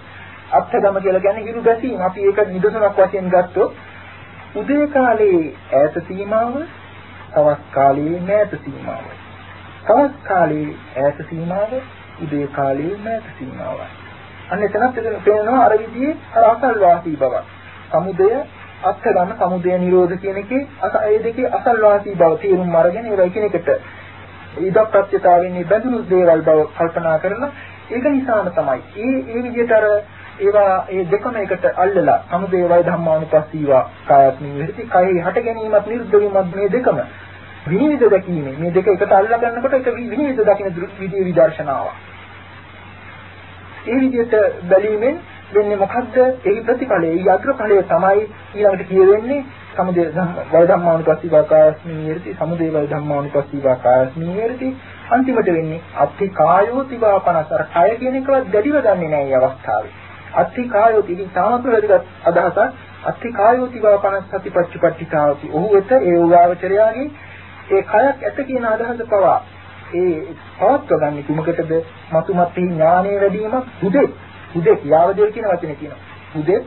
අත්ථගම කියලා කියන්නේ හිරු ගැසීම. අපි ඒක නිදසුනක් වශයෙන් ගත්තොත් උදේ කාලේ ඈත සීමාව, තවත් කාලේ මෑත සීමාව. තවත් කාලේ ඈත සීමාව උදේ කාලයේ මෑත සීමාවයි. අන්න එතනත් පේනවා අර විදිහේ අර අසල්වාසී බව. සමුදය අත්ගන්න සමුදය නිරෝධ කියන එකේ ඒ දෙකේ අසල්වාසී බව තේරුම් අරගෙන ඒවා එකිනෙකට ඉදප්‍රත්‍යතාවෙන් බැඳුණු දේවල් බව කල්පනා කරලා ඒක නිසාම තමයි. ඒ ඒ විදිහට අර ඒවා ඒ දෙකම එකට අල්ලලා සමුදේ වය ධම්මානුපස්සීවා කායත්මී විහෙති කයෙහි හට ගැනීමත් නිරුද්ධ වීමත් මේ දෙකම විනිවිද දැකීමේ මේ දෙක එකට අල්ලා ගන්නකොට ඒක විනිවිද දකින්න විදිය විදර්ශනාවක්. ඒ විදිහට බැලීමෙන් වෙන්නේ මොකද්ද? එහි ප්‍රතිඵලය, ඒ අග්‍රඵලය තමයි ඊළඟට කියවෙන්නේ සමුදය වය ධම්මානුපස්සීවා කායස්මින් විරති, සමුදය වය ධම්මානුපස්සීවා කායස්මින් විරති. අන්තිමට වෙන්නේ අත්ථි කායෝ තිවාපනස. අර කය කියන එකවත් දැඩිව ගන්නෙ නෑ මේ අවස්ථාවේ. අත්ථි කායෝ තිවි සාමප්‍රවැදිගත් අදහසක් අත්ථි කායෝ තිවාපනස සතිපච්චුපට්ඨිතාවති. ඔහු වෙත ඒ උගාවචරයාගේ ඒ කයක් ඇත කියන අදහස පවා ඒ පවත්ව ගන්න කුමකටද මතුමත්හි ඥානය වැඩිවීමක් හුදේ හුදේ යාවදේ කියන වචනේ කියනවා හුදේ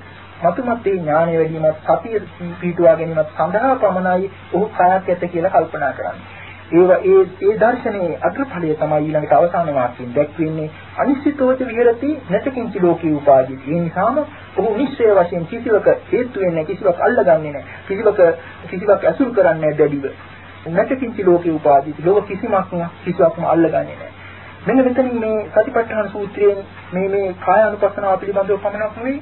මතුමත්හි ඥානය වැඩිවීමක් සතිය පිටුවා ගැනීමත් සඳහා පමණයි ඔහු කයක් ඇත කියලා කල්පනා කරන්නේ ඒව ඒ ඒ දර්ශනයේ අග්‍රඵලය තමයි ඊළඟට අවසාන වාක්‍යයෙන් දැක්වෙන්නේ අනිශ්චිතෝච විහෙරති නැතකින්ච ලෝකී උපාදීති. ඒ නිසාම ඔහු නිශ්චය වශයෙන් කිසිවක හේතු වෙන්නේ කිසිවක් අල්ලගන්නේ නැහැ. කිසිවක කිසිවක් ඇසුරු කරන්නේ නැහැ දැඩිව. නැටකින්චි ලෝකේ උපාදීති ලෝක කිසිමක් කිසිවක්ම අල්ලගන්නේ නැහැ. මෙන්න මෙතන මේ සතිපට්ඨාන සූත්‍රයෙන් මේ මේ කාය අනුපස්සනාව පිළිබඳව පමණක් නෙවෙයි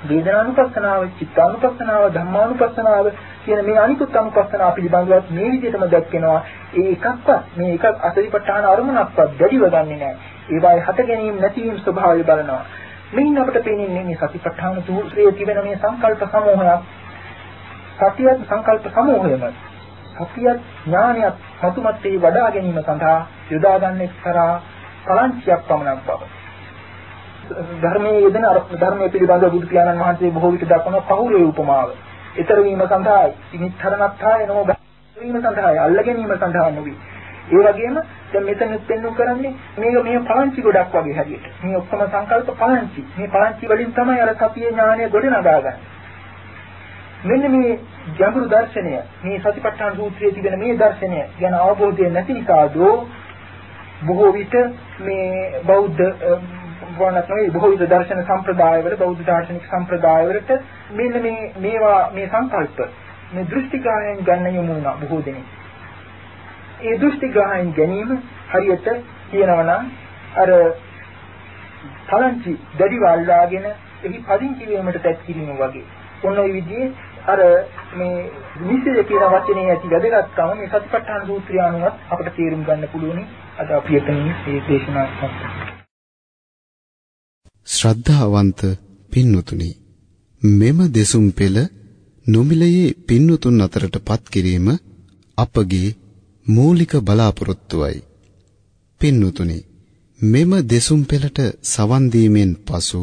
වේදනානුපස්සනාව, චිත්තානුපස්සනාව, ධම්මානුපස්සනාව කියන මේ අනිකුත් අනුපස්සනාව පිළිබඳව මේ විදිහටම දැක්කෙනවා. ඒ එකක්වත් මේ එකක් අසරිපට්ඨාන අරමුණක්වත් දැඩිව ගන්නෙ නැහැ. ඒවායේ හට ගැනීම නැතිවීම ස්වභාවය බලනවා. මෙයින් අපට පේන්නේ මේ සතිපට්ඨාන සූත්‍රයේ තිබෙන මේ සංකල්ප සමූහයක්. සතියත් සංකල්ප සමූහයම. සතියත් ඥානයත් සතුමත්ටි වඩා ගැනීම සඳහා යොදා ගන්න එක්තරා කලංචියක් පමණක් බව. ධර්මයේ යෙදෙන ධර්මයේ පිළිබඳව බුදු පියාණන් වහන්සේ බොහෝ විට දක්වන පහුලේ උපමාව. ඊතර වීම සඳහා නිතරණත්තාය නෝ වීම සඳහා අල්ල ගැනීම සඳහා නොවේ. ඒ වගේම දැන් මෙතන පෙන්වු කරන්නේ මේක මේ පලංචි ගොඩක් වගේ හැටියට. මේ ඔක්කොම සංකල්ප පලංචි. මේ පලංචි වලින් තමයි අර සතියේ ඥානය ගොඩනගාගන්නේ. මෙන්න මේ ගැඹුරු දර්ශනය මේ සතිපට්ඨාන සූත්‍රයේ තිබෙන මේ දර්ශනය ගැන අවබෝධය නැති නිසා දෝ බොහෝ විට මේ බෞද්ධ වුණත් නෙවෙයි බොහෝ විට දර්ශන සම්ප්‍රදායවල බෞද්ධ දාර්ශනික සම්ප්‍රදායවලට මෙන්න මේ මේවා මේ සංකල්ප මේ දෘෂ්ටිගායන් ගන්න යොමු වුණා බොහෝ දෙනෙක්. ඒ දෘෂ්ටිගායන් ගැනීම හරියට කියනවා නම් අර පලංචි දැඩිව අල්ලාගෙන එහි පදිංචි වීමට තැත් කිරීම වගේ. ඔන්න ඔය විදිහේ අර මේ නිසිය කියන වචනේ ඇති වැදගත්කම මේ සතිපට්ඨාන සූත්‍රය අනුවත් අපිට තේරුම් ගන්න පුළුවනි. අද අපි එතනින් මේ දේශනාව ශ්‍රද්ධාවන්ත පින්වතුනි මෙම දෙසුම් පෙළ නොමිලයේ පින්වතුන් අතරටපත් කිරීම අපගේ මූලික බලාපොරොත්තුවයි පින්වතුනි මෙම දෙසුම් පෙළට සවන් දීමෙන් පසු